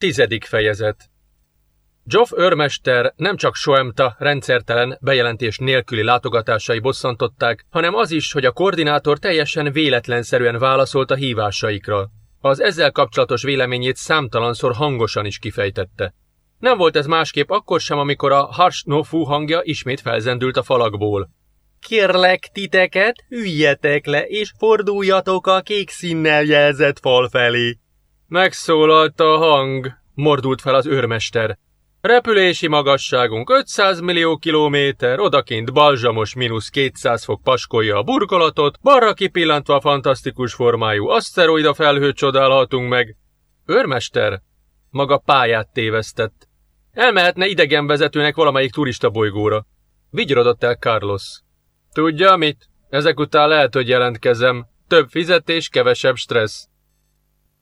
Tizedik fejezet Geoff őrmester nem csak Soemta rendszertelen, bejelentés nélküli látogatásai bosszantották, hanem az is, hogy a koordinátor teljesen véletlenszerűen válaszolt a hívásaikra. Az ezzel kapcsolatos véleményét számtalanszor hangosan is kifejtette. Nem volt ez másképp akkor sem, amikor a Harsnofu hangja ismét felzendült a falakból. Kérlek titeket, üljetek le, és forduljatok a kék színnel jelzett fal felé. Megszólalt a hang, mordult fel az őrmester. Repülési magasságunk 500 millió kilométer, odakint balzsamos mínusz 200 fok paskolja a burkolatot, balra kipillantva a fantasztikus formájú aszteroida felhőt csodálhatunk meg. Őrmester, maga pályát tévesztett. Elmehetne idegenvezetőnek valamelyik turista bolygóra. Vigyorodott el Carlos. Tudja mit? Ezek után lehet, hogy jelentkezem. Több fizetés, kevesebb stressz.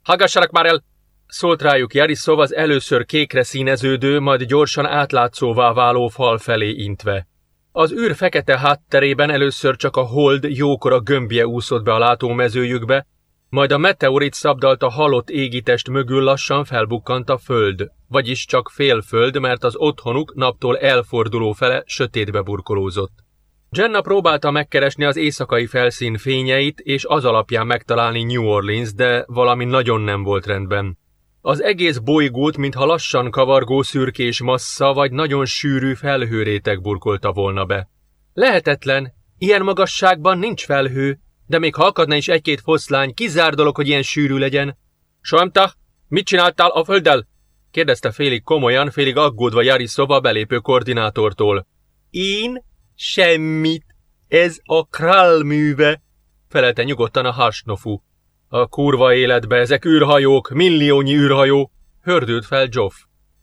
Hallgassanak már el! Szólt rájuk Jariszov az először kékre színeződő, majd gyorsan átlátszóvá váló fal felé intve. Az űr fekete hátterében először csak a hold jókora gömbje úszott be a látómezőjükbe, majd a meteorit szabdalt a halott égitest mögül lassan felbukkant a föld, vagyis csak fél föld, mert az otthonuk naptól elforduló fele sötétbe burkolózott. Jenna próbálta megkeresni az éjszakai felszín fényeit, és az alapján megtalálni New Orleans, de valami nagyon nem volt rendben. Az egész bolygót, mintha lassan kavargó szürkés massza vagy nagyon sűrű felhőréteg burkolta volna be. Lehetetlen, ilyen magasságban nincs felhő, de még ha akadna is egy-két foszlány, kizár dolog, hogy ilyen sűrű legyen. Sajmta, mit csináltál a földdel? kérdezte félig komolyan, félig aggódva Jari szoba belépő koordinátortól. Én? Semmit. Ez a Král műve, felelte nyugodtan a Harsnofu. A kurva életbe ezek űrhajók, milliónyi űrhajó, hördült fel Joff.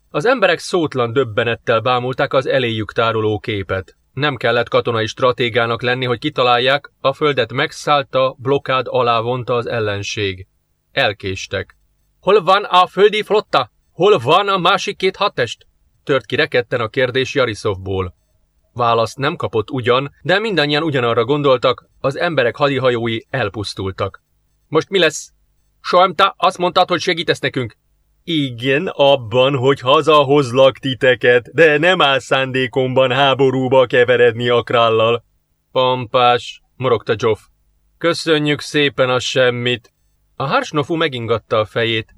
Az emberek szótlan döbbenettel bámulták az eléjük tároló képet. Nem kellett katonai stratégának lenni, hogy kitalálják, a földet megszállta, blokád alá vonta az ellenség. Elkéstek. Hol van a földi flotta? Hol van a másik két hatest? Tört ki reketten a kérdés Jarisovból. Választ nem kapott ugyan, de mindannyian ugyanarra gondoltak, az emberek hadihajói elpusztultak. Most mi lesz? Sajmta, azt mondtad, hogy segítesz nekünk. Igen, abban, hogy hazahozlak titeket, de nem áll szándékomban háborúba keveredni a krállal. Pampás, morogta Joff. Köszönjük szépen a semmit. A Harsnofu megingatta a fejét.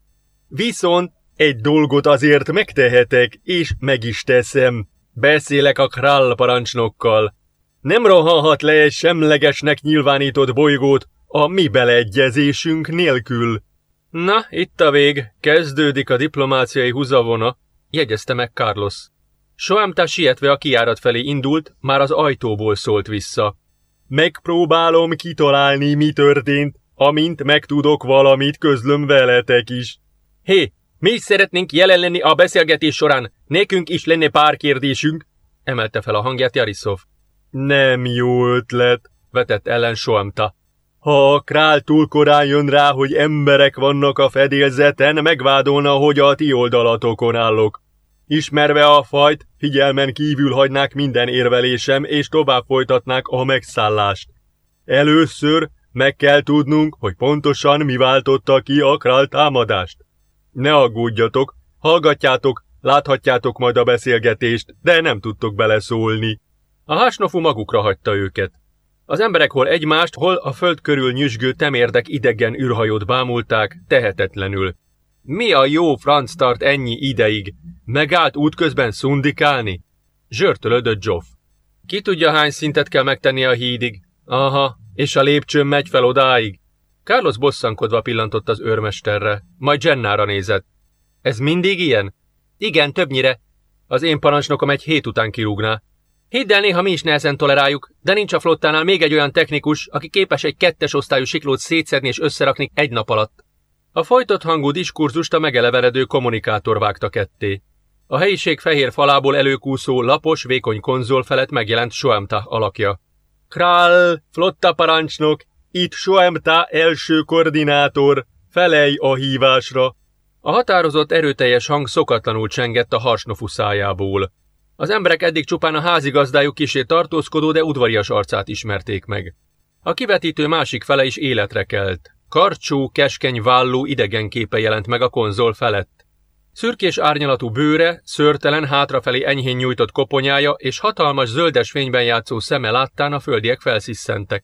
Viszont egy dolgot azért megtehetek, és meg is teszem. Beszélek a král parancsnokkal. Nem rohanhat le egy semlegesnek nyilvánított bolygót a mi beleegyezésünk nélkül. Na, itt a vég, kezdődik a diplomáciai húzavona, jegyezte meg Carlos. Soamta sietve a kiárat felé indult, már az ajtóból szólt vissza. Megpróbálom kitalálni, mi történt, amint megtudok valamit, közlöm veletek is. Hé, mi is szeretnénk jelen lenni a beszélgetés során, nekünk is lenne pár kérdésünk, emelte fel a hangját Jarisov. Nem jó ötlet, vetett ellen Soamta. Ha a král túl korán jön rá, hogy emberek vannak a fedélzeten, megvádolna, hogy a ti oldalatokon állok. Ismerve a fajt, figyelmen kívül hagynák minden érvelésem, és tovább folytatnák a megszállást. Először meg kell tudnunk, hogy pontosan mi váltotta ki a král támadást. Ne aggódjatok, hallgatjátok, láthatjátok majd a beszélgetést, de nem tudtok beleszólni. A hásnofu magukra hagyta őket. Az emberek hol egymást, hol a föld körül nyüzsgő temérdek idegen űrhajót bámulták, tehetetlenül. Mi a jó franc tart ennyi ideig? Megállt útközben szundikálni? Zsörtölödött Joff. Ki tudja, hány szintet kell megtenni a hídig? Aha, és a lépcsőn megy fel odáig. Carlos bosszankodva pillantott az őrmesterre, majd Jennára nézett. Ez mindig ilyen? Igen, többnyire. Az én parancsnokom egy hét után kirúgná. Hidd el, néha mi is nehezen toleráljuk, de nincs a flottánál még egy olyan technikus, aki képes egy kettes osztályú siklót szétszedni és összerakni egy nap alatt. A folytott hangú diskurzust a megeleveredő kommunikátor vágta ketté. A helyiség fehér falából előkúszó, lapos, vékony konzol felett megjelent Soemta alakja. Král, flotta parancsnok, itt Soemta első koordinátor, felej a hívásra. A határozott erőteljes hang szokatlanul csengett a harsnofu szájából. Az emberek eddig csupán a házigazdájuk kisé tartózkodó, de udvarias arcát ismerték meg. A kivetítő másik fele is életre kelt. Karcsú, keskeny vállú idegen képe jelent meg a konzol felett. Szürkés árnyalatú bőre, szörtelen, hátrafelé enyhén nyújtott koponyája és hatalmas zöldes fényben játszó szeme láttán a földiek felsziszentek.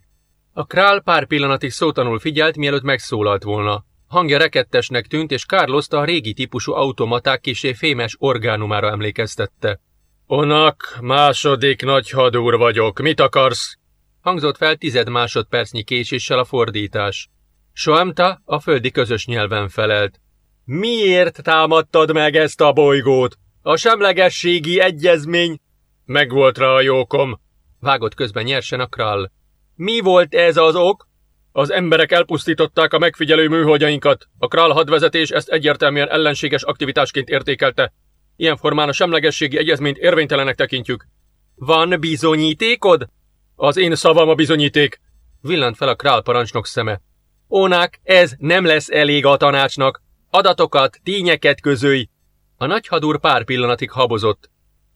A král pár pillanatig szótanul figyelt, mielőtt megszólalt volna. Hangja rekettesnek tűnt, és Carlos a régi típusú automaták kisé fémes orgánumára emlékeztette. Onak, második nagy hadúr vagyok, mit akarsz? Hangzott fel tized másodpercnyi késéssel a fordítás. Soamta a földi közös nyelven felelt. Miért támadtad meg ezt a bolygót? A semlegességi egyezmény... Megvolt rá a jókom, vágott közben nyersen a krall. Mi volt ez az ok? Az emberek elpusztították a megfigyelő műholdjainkat. A král hadvezetés ezt egyértelműen ellenséges aktivitásként értékelte. Ilyen formán a semlegességi egyezményt érvénytelenek tekintjük. Van bizonyítékod? Az én szavam a bizonyíték. Villant fel a král parancsnok szeme. Ónák, ez nem lesz elég a tanácsnak. Adatokat, tényeket közölj. A nagyhadúr pár pillanatig habozott.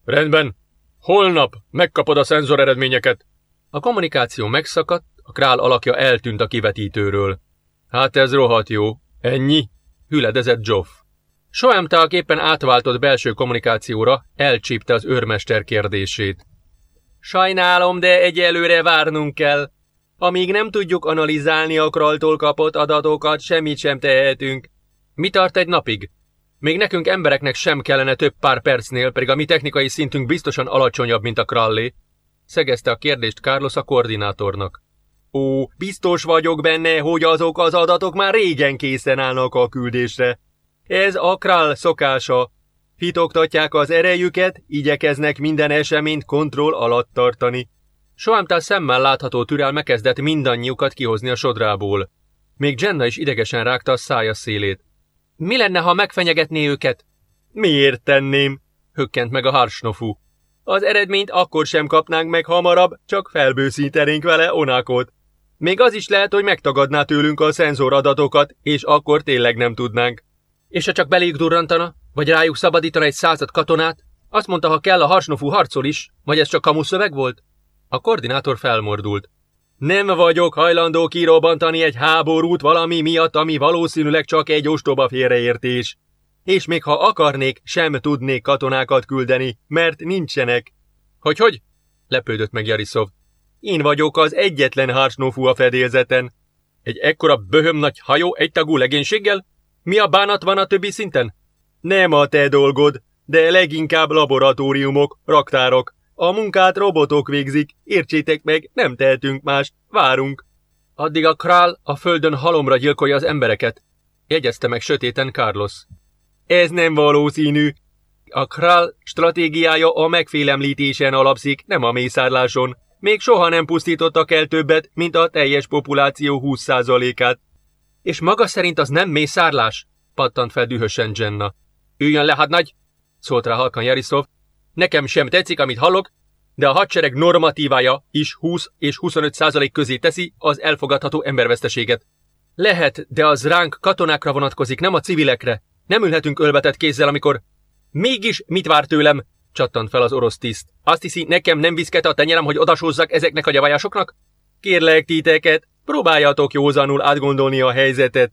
Rendben. Holnap megkapod a szenzor eredményeket. A kommunikáció megszakadt, a král alakja eltűnt a kivetítőről. Hát ez rohadt jó. Ennyi? Hüledezett Joff. Soemták éppen átváltott belső kommunikációra, elcsípte az őrmester kérdését. Sajnálom, de egyelőre várnunk kell. Amíg nem tudjuk analizálni a kraltól kapott adatokat, semmit sem tehetünk. Mi tart egy napig? Még nekünk embereknek sem kellene több pár percnél, pedig a mi technikai szintünk biztosan alacsonyabb, mint a krallé. Szegezte a kérdést Carlos a koordinátornak. Ó, biztos vagyok benne, hogy azok az adatok már régen készen állnak a küldésre. Ez a král szokása. Hitoktatják az erejüket, igyekeznek minden eseményt kontroll alatt tartani. Soámtál szemmel látható türelme kezdett mindannyiukat kihozni a sodrából. Még Jenna is idegesen rágta a szája szélét. Mi lenne, ha megfenyegetné őket? Miért tenném? Hökkent meg a harsnofú. Az eredményt akkor sem kapnánk meg hamarabb, csak felbőszítenénk vele onákot. Még az is lehet, hogy megtagadná tőlünk a szenzoradatokat, és akkor tényleg nem tudnánk. És ha csak beléjük durrantana, vagy rájuk szabadítana egy század katonát, azt mondta, ha kell, a harsnofú harcol is, vagy ez csak kamuszöveg volt? A koordinátor felmordult. Nem vagyok hajlandó kirobbantani egy háborút valami miatt, ami valószínűleg csak egy ostoba félreértés. És még ha akarnék, sem tudnék katonákat küldeni, mert nincsenek. Hogy hogy? Lepődött meg Jarisov. Én vagyok az egyetlen harsnófú a fedélzeten. Egy ekkora böhöm nagy hajó egy tagú legénységgel? Mi a bánat van a többi szinten? Nem a te dolgod, de leginkább laboratóriumok, raktárok. A munkát robotok végzik, értsétek meg, nem tehetünk mást, várunk. Addig a král a földön halomra gyilkolja az embereket, jegyezte meg sötéten Carlos. Ez nem valószínű. A král stratégiája a megfélemlítésen alapszik, nem a mészárláson. Még soha nem pusztítottak el többet, mint a teljes populáció 20%-át. És maga szerint az nem mészárlás? pattant fel dühösen Jenna. Üljön le, hadnagy! szólt rá halkan Jarisov. Nekem sem tetszik, amit hallok, de a hadsereg normatívája is 20 és 25 százalék közé teszi az elfogadható emberveszteséget. Lehet, de az ránk katonákra vonatkozik, nem a civilekre. Nem ülhetünk ölbetett kézzel, amikor... Mégis mit vár tőlem? csattant fel az orosz tiszt. Azt hiszi, nekem nem viszket a tenyerem, hogy odasózzak ezeknek a gyavajásoknak? Kérlek titeket, próbáljatok józanul átgondolni a helyzetet,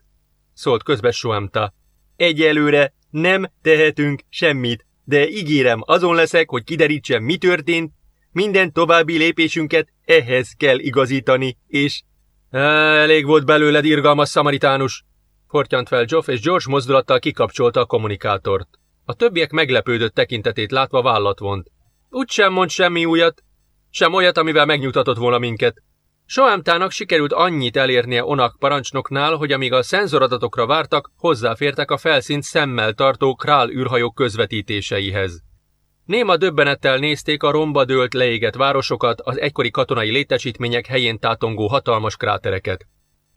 szólt közbe Soamta. Egyelőre nem tehetünk semmit, de ígérem, azon leszek, hogy kiderítsem, mi történt, minden további lépésünket ehhez kell igazítani, és... Elég volt belőled, irgalmas szamaritánus! Fortyant fel Joff, és George mozdulattal kikapcsolta a kommunikátort. A többiek meglepődött tekintetét látva vállat vont. Úgy sem mond semmi újat, sem olyat, amivel megnyugtatott volna minket. Soámtának sikerült annyit elérnie Onak parancsnoknál, hogy amíg a szenzoradatokra vártak, hozzáfértek a felszínt szemmel tartó král űrhajók közvetítéseihez. Néma döbbenettel nézték a romba dőlt leégett városokat, az egykori katonai létesítmények helyén tátongó hatalmas krátereket.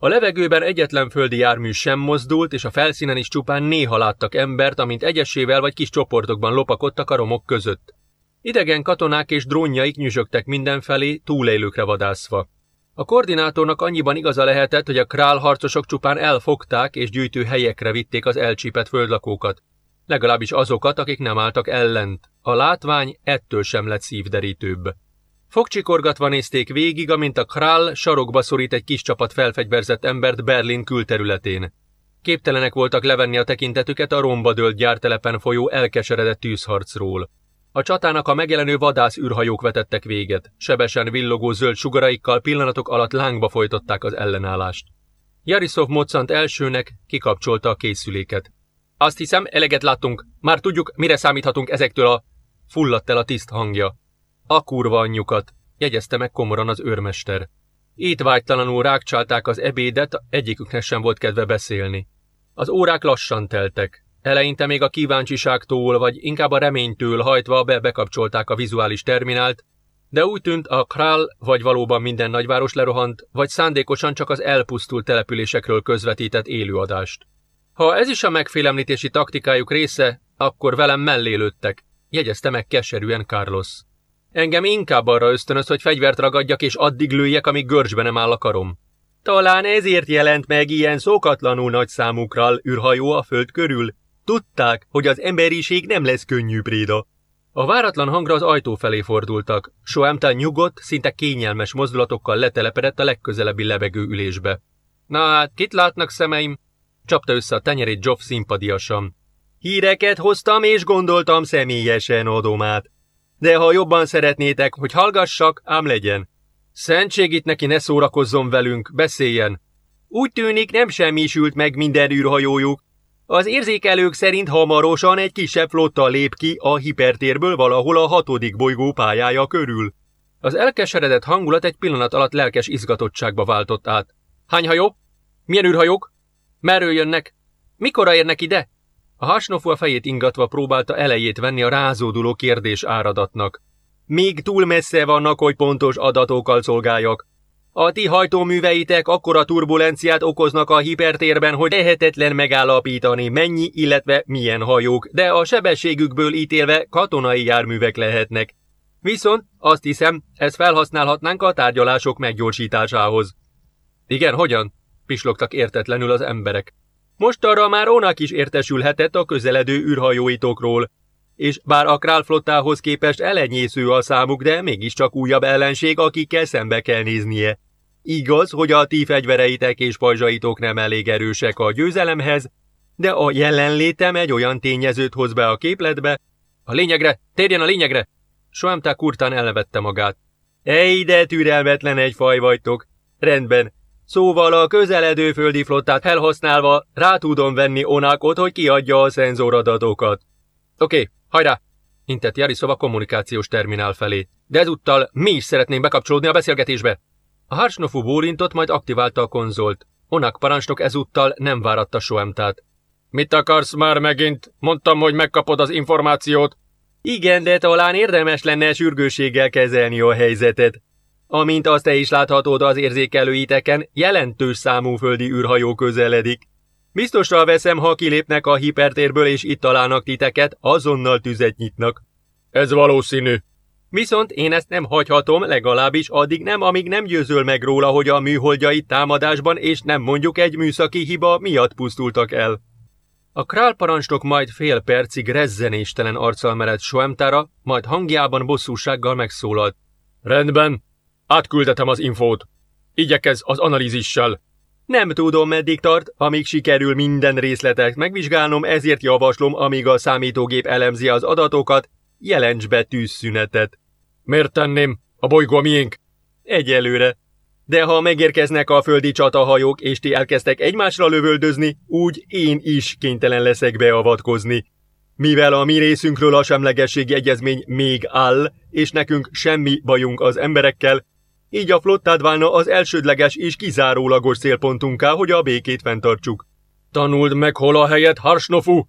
A levegőben egyetlen földi jármű sem mozdult, és a felszínen is csupán néha láttak embert, amint egyesével vagy kis csoportokban lopakodtak a romok között. Idegen katonák és drónjaik nyüzsögtek mindenfelé, túlélőkre vadászva. A koordinátornak annyiban igaza lehetett, hogy a král harcosok csupán elfogták és gyűjtő helyekre vitték az elcsípett földlakókat. Legalábbis azokat, akik nem álltak ellent. A látvány ettől sem lett szívderítőbb. Fogcsikorgatva nézték végig, amint a král sarokba szorít egy kis csapat felfegyverzett embert Berlin külterületén. Képtelenek voltak levenni a tekintetüket a romba dőlt gyártelepen folyó elkeseredett tűzharcról. A csatának a megjelenő vadász űrhajók vetettek véget, sebesen villogó zöld sugaraikkal pillanatok alatt lángba folytották az ellenállást. Jarisov moccant elsőnek, kikapcsolta a készüléket. Azt hiszem, eleget láttunk, már tudjuk, mire számíthatunk ezektől a... Fulladt el a tiszt hangja. A kurva anyjukat, jegyezte meg komoran az őrmester. Étvágytalanul rákcsálták az ebédet, egyiküknek sem volt kedve beszélni. Az órák lassan teltek. Eleinte még a kíváncsiságtól, vagy inkább a reménytől hajtva be bekapcsolták a vizuális terminált, de úgy tűnt a Král vagy valóban minden nagyváros lerohant, vagy szándékosan csak az elpusztult településekről közvetített élőadást. Ha ez is a megfélemlítési taktikájuk része, akkor velem mellé lőttek, jegyezte meg keserűen Carlos. Engem inkább arra ösztönöz, hogy fegyvert ragadjak és addig lőjek, amíg görcsbe nem áll a karom. Talán ezért jelent meg ilyen szokatlanul nagy számukra űrhajó a föld körül. Tudták, hogy az emberiség nem lesz könnyű préda. A váratlan hangra az ajtó felé fordultak. Soemtel nyugodt, szinte kényelmes mozdulatokkal letelepedett a legközelebbi levegő ülésbe. Na hát, kit látnak szemeim? Csapta össze a tenyerét Joff szimpadiasan. Híreket hoztam, és gondoltam személyesen adom át. De ha jobban szeretnétek, hogy hallgassak, ám legyen. Szentség itt neki ne szórakozzon velünk, beszéljen. Úgy tűnik, nem semmisült meg minden űrhajójuk. Az érzékelők szerint hamarosan egy kisebb flotta lép ki a hipertérből valahol a hatodik bolygó pályája körül. Az elkeseredett hangulat egy pillanat alatt lelkes izgatottságba váltott át. Hány hajó? Milyen űrhajók? Merről jönnek? Mikora érnek ide? A hasnofú a fejét ingatva próbálta elejét venni a rázóduló kérdés áradatnak. Még túl messze vannak, hogy pontos adatokkal szolgáljak. A ti hajtóműveitek akkora turbulenciát okoznak a hipertérben, hogy lehetetlen megállapítani mennyi, illetve milyen hajók, de a sebességükből ítélve katonai járművek lehetnek. Viszont azt hiszem, ezt felhasználhatnánk a tárgyalások meggyorsításához. Igen, hogyan? pislogtak értetlenül az emberek. Most arra már Onak is értesülhetett a közeledő űrhajóitokról, és bár a králflottához képest elenyésző a számuk, de mégiscsak újabb ellenség, akikkel szembe kell néznie. Igaz, hogy a ti fegyvereitek és pajzsaitok nem elég erősek a győzelemhez, de a jelenlétem egy olyan tényezőt hoz be a képletbe. A lényegre, térjen a lényegre! Soamta kurtán elvette magát. Ej, de türelmetlen egy faj vagytok. Rendben, Szóval a közeledő földi flottát felhasználva rá tudom venni Onákot, hogy kiadja a szenzoradatokat. Oké, okay, hajrá! intett Jariszova kommunikációs terminál felé. De ezúttal mi is szeretnénk bekapcsolódni a beszélgetésbe. A Harsnofu bólintott, majd aktiválta a konzolt. Onak parancsnok ezúttal nem váratta Soemtát. Mit akarsz már megint? Mondtam, hogy megkapod az információt. Igen, de talán érdemes lenne sürgőséggel kezelni a helyzetet. Amint azt te is láthatod az érzékelőiteken, jelentős számú földi űrhajó közeledik. Biztosra veszem, ha kilépnek a hipertérből és itt találnak titeket, azonnal tüzet nyitnak. Ez valószínű. Viszont én ezt nem hagyhatom, legalábbis addig nem, amíg nem győzöl meg róla, hogy a műholdjai támadásban és nem mondjuk egy műszaki hiba miatt pusztultak el. A král parancsnok majd fél percig rezzenéstelen arccal mered Soemtára, majd hangjában bosszúsággal megszólalt. Rendben, Átküldetem az infót. Igyekez az analízissel. Nem tudom, meddig tart, amíg sikerül minden részletet megvizsgálnom, ezért javaslom, amíg a számítógép elemzi az adatokat, jelents be tűzszünetet. Miért tenném? A bolygó a miénk? Egyelőre. De ha megérkeznek a földi csatahajók, és ti elkezdtek egymásra lövöldözni, úgy én is kénytelen leszek beavatkozni. Mivel a mi részünkről a semlegességi egyezmény még áll, és nekünk semmi bajunk az emberekkel, így a flottád válna az elsődleges és kizárólagos célpontunká, hogy a békét fenntartsuk. Tanuld meg, hol a helyet, Harsnofu!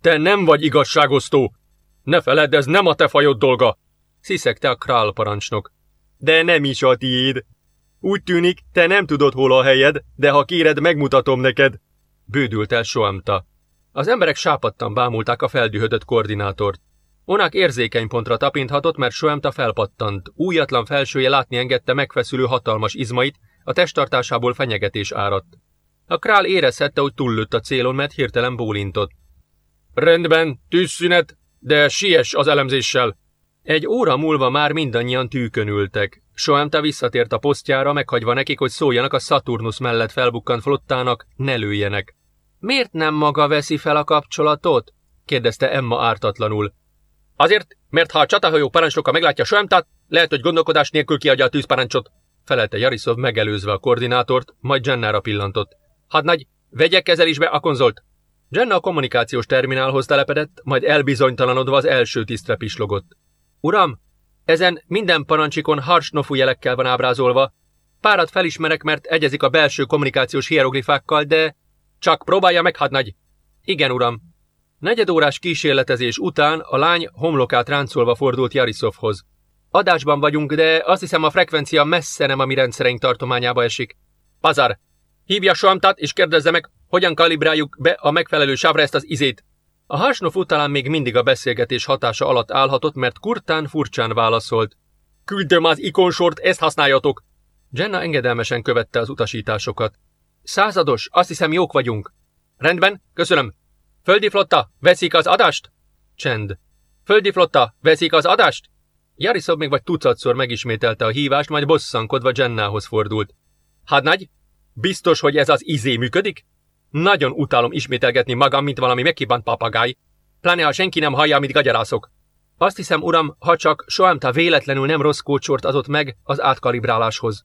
Te nem vagy igazságosztó! Ne feledd, ez nem a te fajod dolga! Sziszegte a král parancsnok. De nem is a tiéd. Úgy tűnik, te nem tudod, hol a helyed, de ha kéred, megmutatom neked. Bődült el Soamta. Az emberek sápadtan bámulták a feldühödött koordinátort. Onák érzékeny pontra tapinthatott, mert Soemta felpattant. Újatlan felsője látni engedte megfeszülő hatalmas izmait, a testtartásából fenyegetés áradt. A král érezhette, hogy túllőtt a célon, mert hirtelen bólintott. Rendben, tűzszünet, de siess az elemzéssel. Egy óra múlva már mindannyian tűkön ültek. Soemta visszatért a posztjára, meghagyva nekik, hogy szóljanak a Saturnus mellett felbukkant flottának, ne lőjenek. Miért nem maga veszi fel a kapcsolatot? kérdezte Emma ártatlanul. Azért, mert ha a csatahajó parancsnoka meglátja Soemtát, lehet, hogy gondolkodás nélkül kiadja a tűzparancsot, felelte Jarisov megelőzve a koordinátort, majd Jennára pillantott. Hadnagy, vegye kezelésbe a konzolt! Jenna a kommunikációs terminálhoz telepedett, majd elbizonytalanodva az első tisztre pislogott. Uram, ezen minden parancsikon harsnofú jelekkel van ábrázolva. Párat felismerek, mert egyezik a belső kommunikációs hieroglifákkal, de... Csak próbálja meg, hadnagy! Igen, uram. Negyedórás kísérletezés után a lány homlokát ráncolva fordult Jarisovhoz. Adásban vagyunk, de azt hiszem a frekvencia messze nem a mi rendszereink tartományába esik. Pazar, hívja Soamtát és kérdezze meg, hogyan kalibráljuk be a megfelelő sávra ezt az izét. A Harsnov talán még mindig a beszélgetés hatása alatt állhatott, mert Kurtán furcsán válaszolt. Küldöm az ikonsort, ezt használjatok! Jenna engedelmesen követte az utasításokat. Százados, azt hiszem jók vagyunk. Rendben, köszönöm. Földi flotta, veszik az adást? Csend. Földi flotta, veszik az adást? Jariszob még vagy tucatszor megismételte a hívást, majd bosszankodva Jennához fordult. Hadnagy, biztos, hogy ez az izé működik? Nagyon utálom ismételgetni magam, mint valami megkibant papagáj, pláne ha senki nem hallja, amit gagyarászok. Azt hiszem, uram, ha csak Soamta véletlenül nem rossz kócsort adott meg az átkalibráláshoz.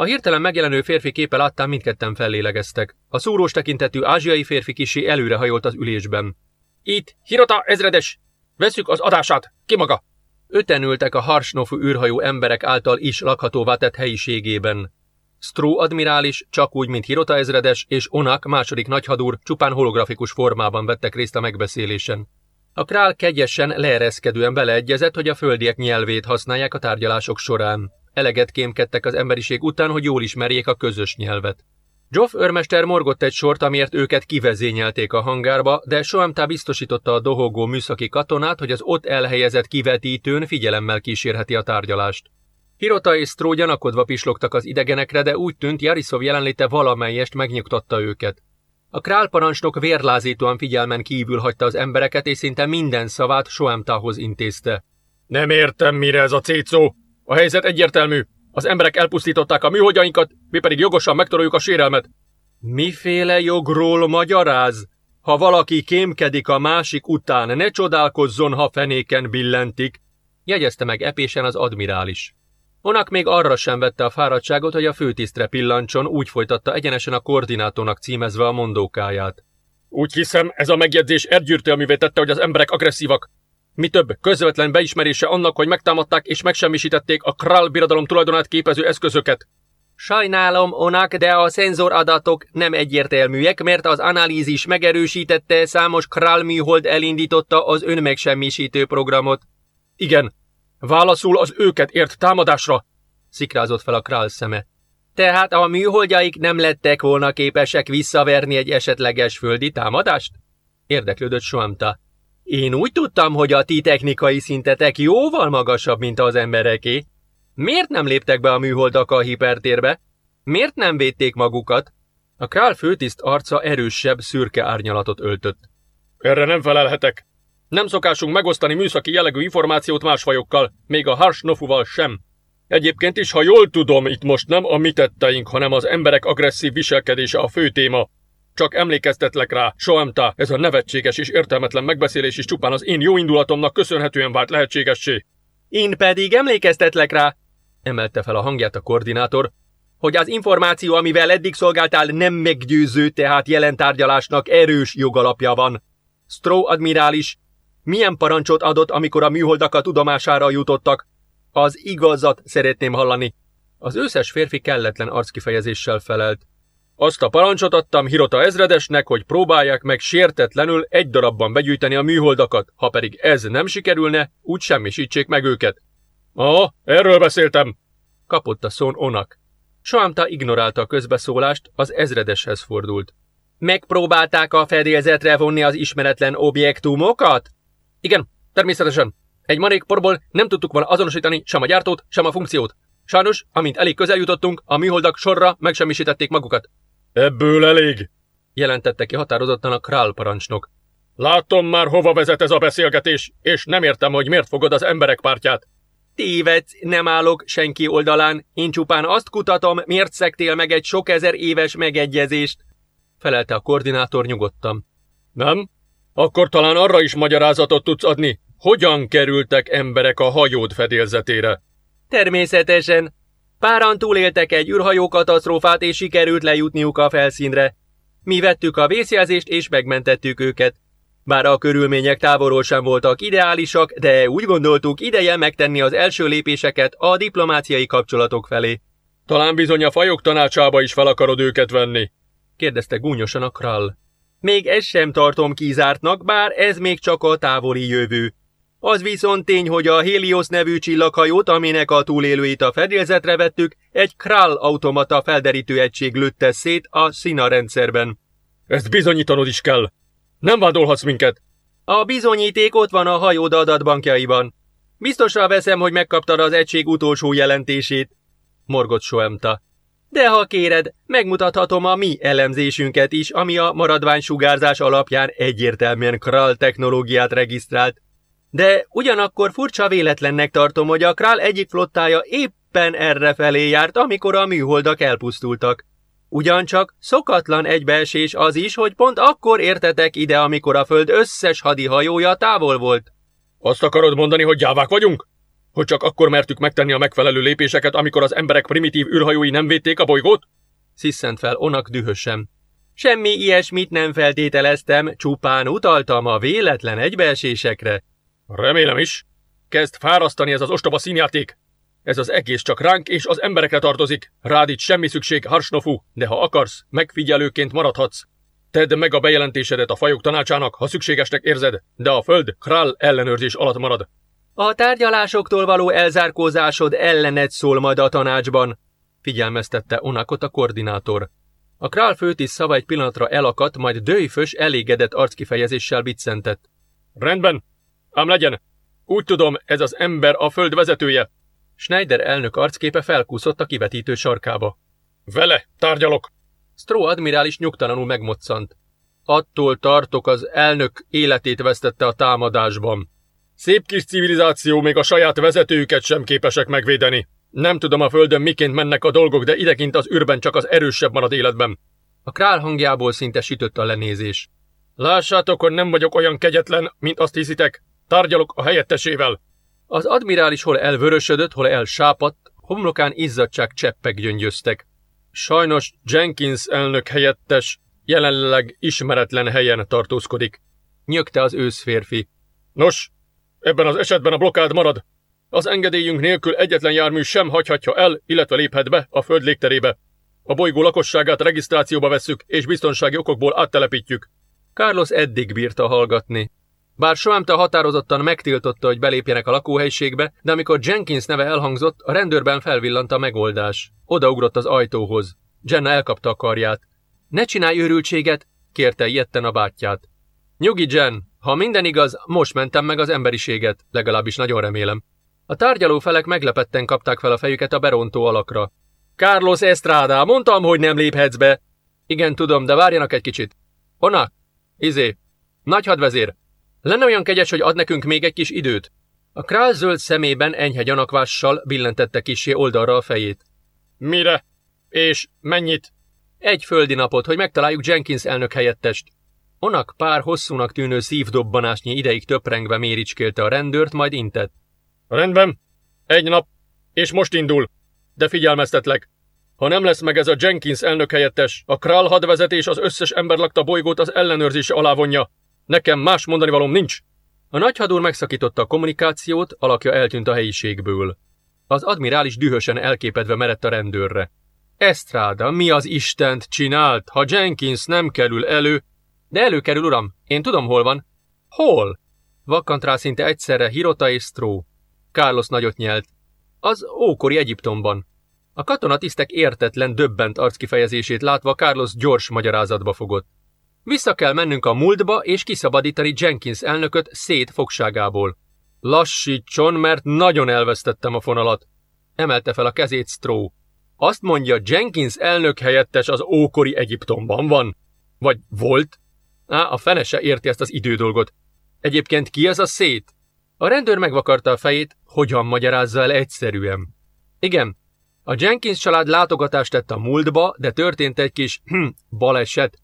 A hirtelen megjelenő férfi képe láttán mindketten fellélegeztek. A szúrós tekintetű ázsiai férfi kisé előrehajolt az ülésben. Itt, Hirota ezredes! Veszük az adását! Ki maga? Öten ültek a harsnofú űrhajó emberek által is lakhatóvá tett helyiségében. Stró admirális, csak úgy, mint Hirota ezredes, és Onak második nagyhadúr csupán holografikus formában vettek részt a megbeszélésen. A král kegyesen, leereszkedően beleegyezett, hogy a földiek nyelvét használják a tárgyalások során. Eleget kémkedtek az emberiség után, hogy jól ismerjék a közös nyelvet. Joff örmester morgott egy sort, amiért őket kivezényelték a hangárba, de Soamtá biztosította a dohogó műszaki katonát, hogy az ott elhelyezett kivetítőn figyelemmel kísérheti a tárgyalást. Hirota és Stró gyanakodva pislogtak az idegenekre, de úgy tűnt, Jarisov jelenléte valamelyest megnyugtatta őket. A králparancsnok vérlázítóan figyelmen kívül hagyta az embereket, és szinte minden szavát Soamtához intézte. Nem értem, mire ez a cécó. A helyzet egyértelmű. Az emberek elpusztították a műholdjainkat, mi pedig jogosan megtoroljuk a sérelmet. Miféle jogról magyaráz? Ha valaki kémkedik a másik után, ne csodálkozzon, ha fenéken billentik, jegyezte meg epésen az admirális. Onak még arra sem vette a fáradtságot, hogy a főtisztre pillancson, úgy folytatta egyenesen a koordinátornak címezve a mondókáját. Úgy hiszem, ez a megjegyzés egyértelművé tette, hogy az emberek agresszívak. Mi több, közvetlen beismerése annak, hogy megtámadták és megsemmisítették a Kral birodalom tulajdonát képező eszközöket. Sajnálom, Onak, de a szenzoradatok nem egyértelműek, mert az analízis megerősítette, számos Kral műhold elindította az önmegsemmisítő programot. Igen, válaszul az őket ért támadásra, szikrázott fel a Kral szeme. Tehát a műholdjaik nem lettek volna képesek visszaverni egy esetleges földi támadást? Érdeklődött Soamta. Én úgy tudtam, hogy a ti technikai szintetek jóval magasabb, mint az embereké. Miért nem léptek be a műholdak a hipertérbe? Miért nem védték magukat? A král főtiszt arca erősebb, szürke árnyalatot öltött. Erre nem felelhetek. Nem szokásunk megosztani műszaki jellegű információt más fajokkal, még a Harsnofuval sem. Egyébként is, ha jól tudom, itt most nem a mi tetteink, hanem az emberek agresszív viselkedése a fő téma. Csak emlékeztetlek rá, Soamta, ez a nevetséges és értelmetlen megbeszélés is csupán az én jó indulatomnak köszönhetően vált lehetségessé. Én pedig emlékeztetlek rá, emelte fel a hangját a koordinátor, hogy az információ, amivel eddig szolgáltál, nem meggyőző, tehát jelentárgyalásnak erős jogalapja van. Stroh admirális, milyen parancsot adott, amikor a műholdakat tudomására jutottak? Az igazat szeretném hallani. Az összes férfi kelletlen arckifejezéssel felelt. Azt a parancsot adtam Hirota ezredesnek, hogy próbálják meg sértetlenül egy darabban begyűjteni a műholdakat, ha pedig ez nem sikerülne, úgy semmisítsék meg őket. Aha, erről beszéltem, kapott a szón Onak. Soamta ignorálta a közbeszólást, az ezredeshez fordult. Megpróbálták a fedélzetre vonni az ismeretlen objektumokat? Igen, természetesen. Egy marék porból nem tudtuk volna azonosítani sem a gyártót, sem a funkciót. Sajnos, amint elég közel jutottunk, a műholdak sorra megsemmisítették magukat. Ebből elég, jelentette ki határozottan a Král parancsnok. Látom már, hova vezet ez a beszélgetés, és nem értem, hogy miért fogod az emberek pártját. Tévedsz, nem állok senki oldalán, én csupán azt kutatom, miért szektél meg egy sok ezer éves megegyezést. felelte a koordinátor nyugodtan. Nem? Akkor talán arra is magyarázatot tudsz adni, hogyan kerültek emberek a hajód fedélzetére? Természetesen. Páran túléltek egy űrhajó katasztrófát, és sikerült lejutniuk a felszínre. Mi vettük a vészjelzést, és megmentettük őket. Bár a körülmények távolról sem voltak ideálisak, de úgy gondoltuk ideje megtenni az első lépéseket a diplomáciai kapcsolatok felé. Talán bizony a fajok tanácsába is fel akarod őket venni? kérdezte gúnyosan a krall. Még ezt sem tartom kizártnak, bár ez még csak a távoli jövő. Az viszont tény, hogy a Helios nevű csillaghajót, aminek a túlélőit a fedélzetre vettük, egy Krall automata felderítő egység lőtte szét a Sina rendszerben. Ezt bizonyítanod is kell. Nem vádolhatsz minket. A bizonyíték ott van a hajód adatbankjaiban. Biztosra veszem, hogy megkaptad az egység utolsó jelentését. Morgott Soemta. De ha kéred, megmutathatom a mi elemzésünket is, ami a maradványsugárzás alapján egyértelműen Krall technológiát regisztrált. De ugyanakkor furcsa véletlennek tartom, hogy a Král egyik flottája éppen erre felé járt, amikor a műholdak elpusztultak. Ugyancsak szokatlan egybeesés az is, hogy pont akkor értetek ide, amikor a Föld összes hadihajója távol volt. Azt akarod mondani, hogy gyávák vagyunk? Hogy csak akkor mertük megtenni a megfelelő lépéseket, amikor az emberek primitív űrhajói nem védték a bolygót? Sziszent fel Onak dühösen. Semmi ilyesmit nem feltételeztem, csupán utaltam a véletlen egybeesésekre. Remélem is. Kezd fárasztani ez az ostoba színjáték. Ez az egész csak ránk és az emberekre tartozik. Rád itt semmi szükség, Harsnofu, de ha akarsz, megfigyelőként maradhatsz. Tedd meg a bejelentésedet a fajok tanácsának, ha szükségesnek érzed, de a föld Král ellenőrzés alatt marad. A tárgyalásoktól való elzárkózásod ellened szól majd a tanácsban, figyelmeztette Onakot a koordinátor. A král főtis szava egy pillanatra elakadt, majd dőjfös, elégedett arckifejezéssel biccentett. Rendben, ám legyen. Úgy tudom, ez az ember a föld vezetője. Schneider elnök arcképe felkúszott a kivetítő sarkába. Vele, tárgyalok! Stró admirális nyugtalanul megmoccant. Attól tartok, az elnök életét vesztette a támadásban. Szép kis civilizáció, még a saját vezetőjüket sem képesek megvédeni. Nem tudom a földön miként mennek a dolgok, de idekint az űrben csak az erősebb marad életben. A král hangjából szinte sütött a lenézés. Lássátok, hogy nem vagyok olyan kegyetlen, mint azt hiszitek. Tárgyalok a helyettesével. Az admirális hol elvörösödött, hol elsápadt, homlokán izzadság cseppek gyöngyöztek. Sajnos Jenkins elnök helyettes jelenleg ismeretlen helyen tartózkodik. Nyögte az őszférfi. Nos, ebben az esetben a blokád marad. Az engedélyünk nélkül egyetlen jármű sem hagyhatja el, illetve léphet be a föld légterébe. A bolygó lakosságát regisztrációba vesszük, és biztonsági okokból áttelepítjük. Carlos eddig bírta hallgatni. Bár Soamta határozottan megtiltotta, hogy belépjenek a lakóhelyiségbe, de amikor Jenkins neve elhangzott, a rendőrben felvillant a megoldás. Odaugrott az ajtóhoz. Jenna elkapta a karját. Ne csinálj őrültséget, kérte ilyetten a bátyját. Nyugi, Jen, ha minden igaz, most mentem meg az emberiséget, legalábbis nagyon remélem. A tárgyaló felek meglepetten kapták fel a fejüket a berontó alakra. Carlos Estrada, mondtam, hogy nem léphetsz be. Igen, tudom, de várjanak egy kicsit. Ona? Izé. Nagy hadvezér, lenne olyan kegyes, hogy ad nekünk még egy kis időt? A král zöld szemében enyhe gyanakvással billentette kisé oldalra a fejét. Mire? És mennyit? Egy földi napot, hogy megtaláljuk Jenkins elnök helyettest. Onak pár hosszúnak tűnő szívdobbanásnyi ideig töprengve méricskélte a rendőrt, majd intett. Rendben. Egy nap. És most indul. De figyelmeztetlek. Ha nem lesz meg ez a Jenkins elnök helyettes, a král hadvezetés az összes ember lakta bolygót az ellenőrzése alá vonja. Nekem más mondani valóm nincs. A nagyhadúr megszakította a kommunikációt, alakja eltűnt a helyiségből. Az admirális dühösen elképedve merett a rendőrre. Esztráda, mi az Istent csinált, ha Jenkins nem kerül elő? De előkerül, uram, én tudom, hol van. Hol? Vakkant rá szinte egyszerre Hirota és Stró. Carlos nagyot nyelt. Az ókori Egyiptomban. A katonatisztek értetlen, döbbent arckifejezését látva Carlos gyors magyarázatba fogott. Vissza kell mennünk a múltba és kiszabadítani Jenkins elnököt szét fogságából. Lassítson, mert nagyon elvesztettem a fonalat. Emelte fel a kezét Stroh. Azt mondja, Jenkins elnök helyettes az ókori Egyiptomban van. Vagy volt? Á, a fene se érti ezt az idődolgot. Egyébként ki ez a szét? A rendőr megvakarta a fejét, hogyan magyarázza el egyszerűen. Igen, a Jenkins család látogatást tett a múltba, de történt egy kis baleset,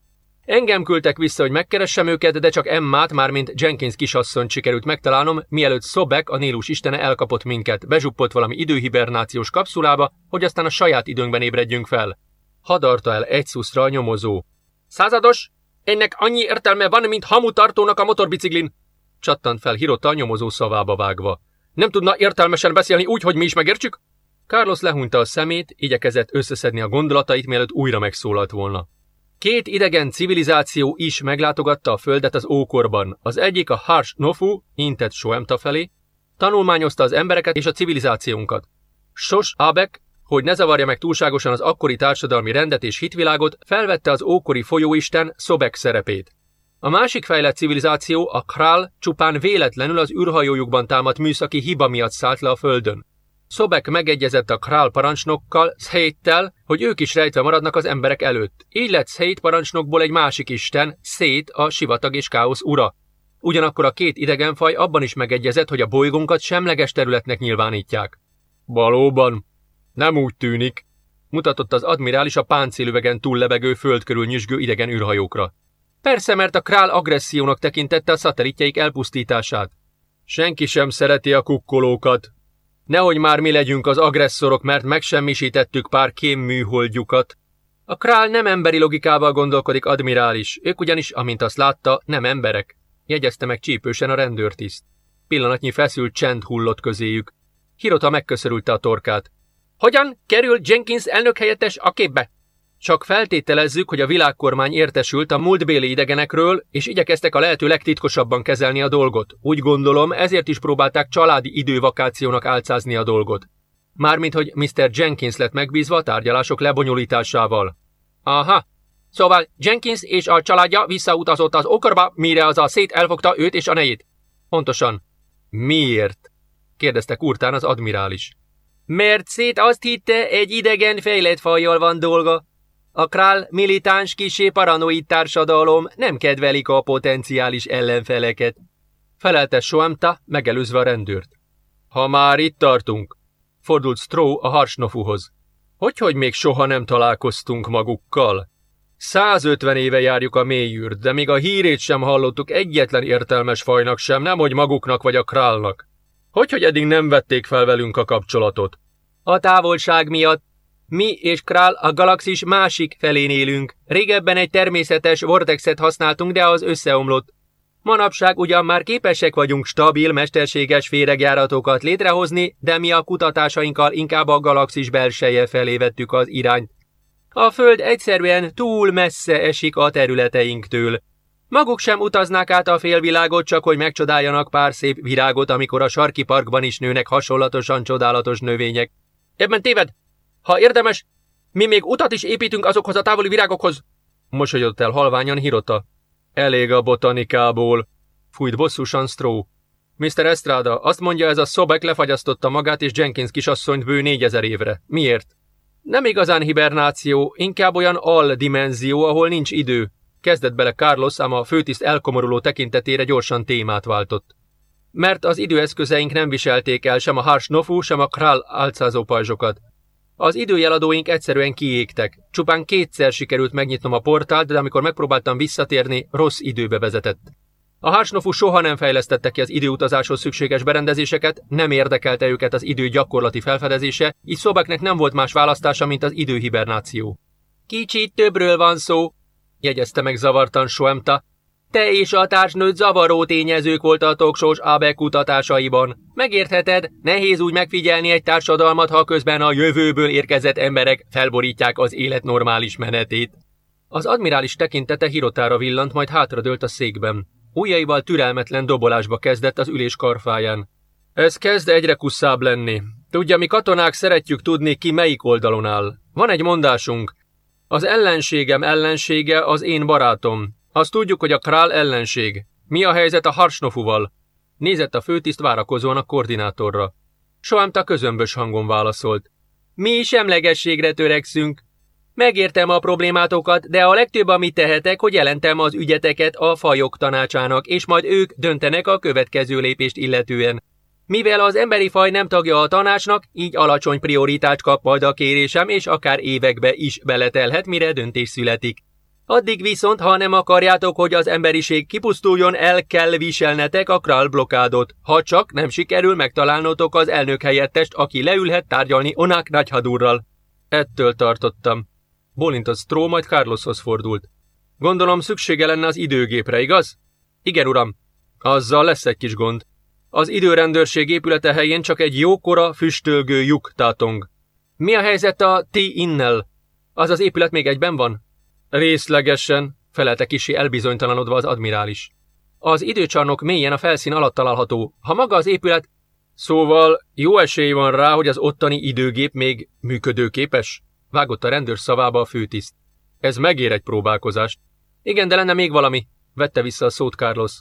Engem küldtek vissza, hogy megkeressem őket, de csak Emmát, mármint Jenkins kisasszony sikerült megtalálnom, mielőtt Szobek, a Nélus istene elkapott minket, bezsuppott valami időhibernációs kapszulába, hogy aztán a saját időnkben ébredjünk fel. Hadarta el egy szuszra a nyomozó. Százados, ennek annyi értelme van, mint hamutartónak a motorbiciklin! Csattant fel Hirota a nyomozó szavába vágva. Nem tudna értelmesen beszélni úgy, hogy mi is megértsük? Carlos lehunta a szemét, igyekezett összeszedni a gondolatait, mielőtt újra megszólalt volna. Két idegen civilizáció is meglátogatta a földet az ókorban. Az egyik a Harsh Nofu, intett Soemta felé, tanulmányozta az embereket és a civilizációnkat. Sos Abek, hogy ne zavarja meg túlságosan az akkori társadalmi rendet és hitvilágot, felvette az ókori folyóisten Szobek szerepét. A másik fejlett civilizáció, a Kral, csupán véletlenül az űrhajójukban támadt műszaki hiba miatt szállt le a földön. Szobek megegyezett a Král parancsnokkal, Szhéttel, hogy ők is rejtve maradnak az emberek előtt. Így lett Szét parancsnokból egy másik isten, Szét, a sivatag és káosz ura. Ugyanakkor a két idegenfaj abban is megegyezett, hogy a bolygónkat semleges területnek nyilvánítják. Valóban, nem úgy tűnik, mutatott az admirális a páncélüvegen túllebegő föld körül nyüzsgő idegen űrhajókra. Persze, mert a král agressziónak tekintette a szatellitjeik elpusztítását. Senki sem szereti a kukkolókat, Nehogy már mi legyünk az agresszorok, mert megsemmisítettük pár kémműholdjukat. A král nem emberi logikával gondolkodik, admirális. Ők ugyanis, amint azt látta, nem emberek. Jegyezte meg csípősen a rendőrtiszt. Pillanatnyi feszült csend hullott közéjük. Hirota megköszörülte a torkát. Hogyan kerül Jenkins elnök helyettes a képbe? Csak feltételezzük, hogy a világkormány értesült a múltbéli idegenekről, és igyekeztek a lehető legtitkosabban kezelni a dolgot. Úgy gondolom, ezért is próbálták családi idővakációnak álcázni a dolgot. Mármint, hogy Mr. Jenkins lett megbízva a tárgyalások lebonyolításával. Aha, szóval Jenkins és a családja visszautazott az okorba, mire az a szét elfogta őt és a nejét. Pontosan. Miért? kérdezte kurtán az admirális. Mert szét azt hitte, egy idegen fejlett fajjal van dolga, a král militáns kisé paranoid társadalom nem kedvelik a potenciális ellenfeleket. Felelte Soamta, megelőzve a rendőrt. Ha már itt tartunk, fordult Stroh a harsnofuhoz. Hogyhogy még soha nem találkoztunk magukkal? 150 éve járjuk a mélyűrt, de még a hírét sem hallottuk egyetlen értelmes fajnak sem, nemhogy maguknak vagy a králnak. Hogyhogy eddig nem vették fel velünk a kapcsolatot? A távolság miatt mi és Král a galaxis másik felén élünk. Régebben egy természetes vortexet használtunk, de az összeomlott. Manapság ugyan már képesek vagyunk stabil, mesterséges féregjáratokat létrehozni, de mi a kutatásainkkal inkább a galaxis belseje felé vettük az irányt. A Föld egyszerűen túl messze esik a területeinktől. Maguk sem utaznák át a félvilágot, csak hogy megcsodáljanak pár szép virágot, amikor a sarki parkban is nőnek hasonlatosan csodálatos növények. Ebben téved, ha érdemes, mi még utat is építünk azokhoz a távoli virágokhoz. Mosolyodott el halványan Hirota. Elég a botanikából, fújt bosszusan Stroh. Mr. Estrada, azt mondja, ez a szobek lefagyasztotta magát és Jenkins kisasszonyt bő négyezer évre. Miért? Nem igazán hibernáció, inkább olyan al-dimenzió, ahol nincs idő. Kezdett bele Carlos, ám a főtiszt elkomoruló tekintetére gyorsan témát váltott. Mert az időeszközeink nem viselték el sem a Harsh Nofu, sem a Kral álcázó pajzsokat. Az időjeladóink egyszerűen kiégtek. Csupán kétszer sikerült megnyitnom a portált, de amikor megpróbáltam visszatérni, rossz időbe vezetett. A Hársnofu soha nem fejlesztette ki az időutazáshoz szükséges berendezéseket, nem érdekelte őket az idő gyakorlati felfedezése, így szobáknek nem volt más választása, mint az időhibernáció. Kicsit többről van szó, jegyezte meg zavartan Soemta, te és a társnőd zavaró tényezők voltatok sós Abe kutatásaiban. Megértheted, nehéz úgy megfigyelni egy társadalmat, ha közben a jövőből érkezett emberek felborítják az élet normális menetét. Az admirális tekintete Hirotára villant, majd hátradőlt a székben. Ujjaival türelmetlen dobolásba kezdett az ülés karfáján. Ez kezd egyre kusszább lenni. Tudja, mi katonák szeretjük tudni, ki melyik oldalon áll. Van egy mondásunk. Az ellenségem ellensége az én barátom. Azt tudjuk, hogy a král ellenség. Mi a helyzet a Harsnofuval? Nézett a főtiszt várakozóan a koordinátorra. Soamta közömbös hangon válaszolt. Mi semlegességre törekszünk. Megértem a problémátokat, de a legtöbb, amit tehetek, hogy jelentem az ügyeteket a fajok tanácsának, és majd ők döntenek a következő lépést illetően. Mivel az emberi faj nem tagja a tanácsnak, így alacsony prioritást kap majd a kérésem, és akár évekbe is beletelhet, mire döntés születik. Addig viszont, ha nem akarjátok, hogy az emberiség kipusztuljon, el kell viselnetek a Kral blokádot, ha csak nem sikerül megtalálnotok az elnök helyettest, aki leülhet tárgyalni Onák nagyhadúrral. Ettől tartottam. Bolintott Stró majd Carloshoz fordult. Gondolom szüksége lenne az időgépre, igaz? Igen, uram. Azzal lesz egy kis gond. Az időrendőrség épülete helyén csak egy jókora, füstölgő lyuk tátong. Mi a helyzet a T-innel? Az az épület még egyben van? Részlegesen, felelte kisi elbizonytalanodva az admirális. Az időcsarnok mélyen a felszín alatt található. Ha maga az épület... Szóval jó esély van rá, hogy az ottani időgép még működőképes? Vágott a rendőr szavába a főtiszt. Ez megér egy próbálkozást. Igen, de lenne még valami, vette vissza a szót Carlos.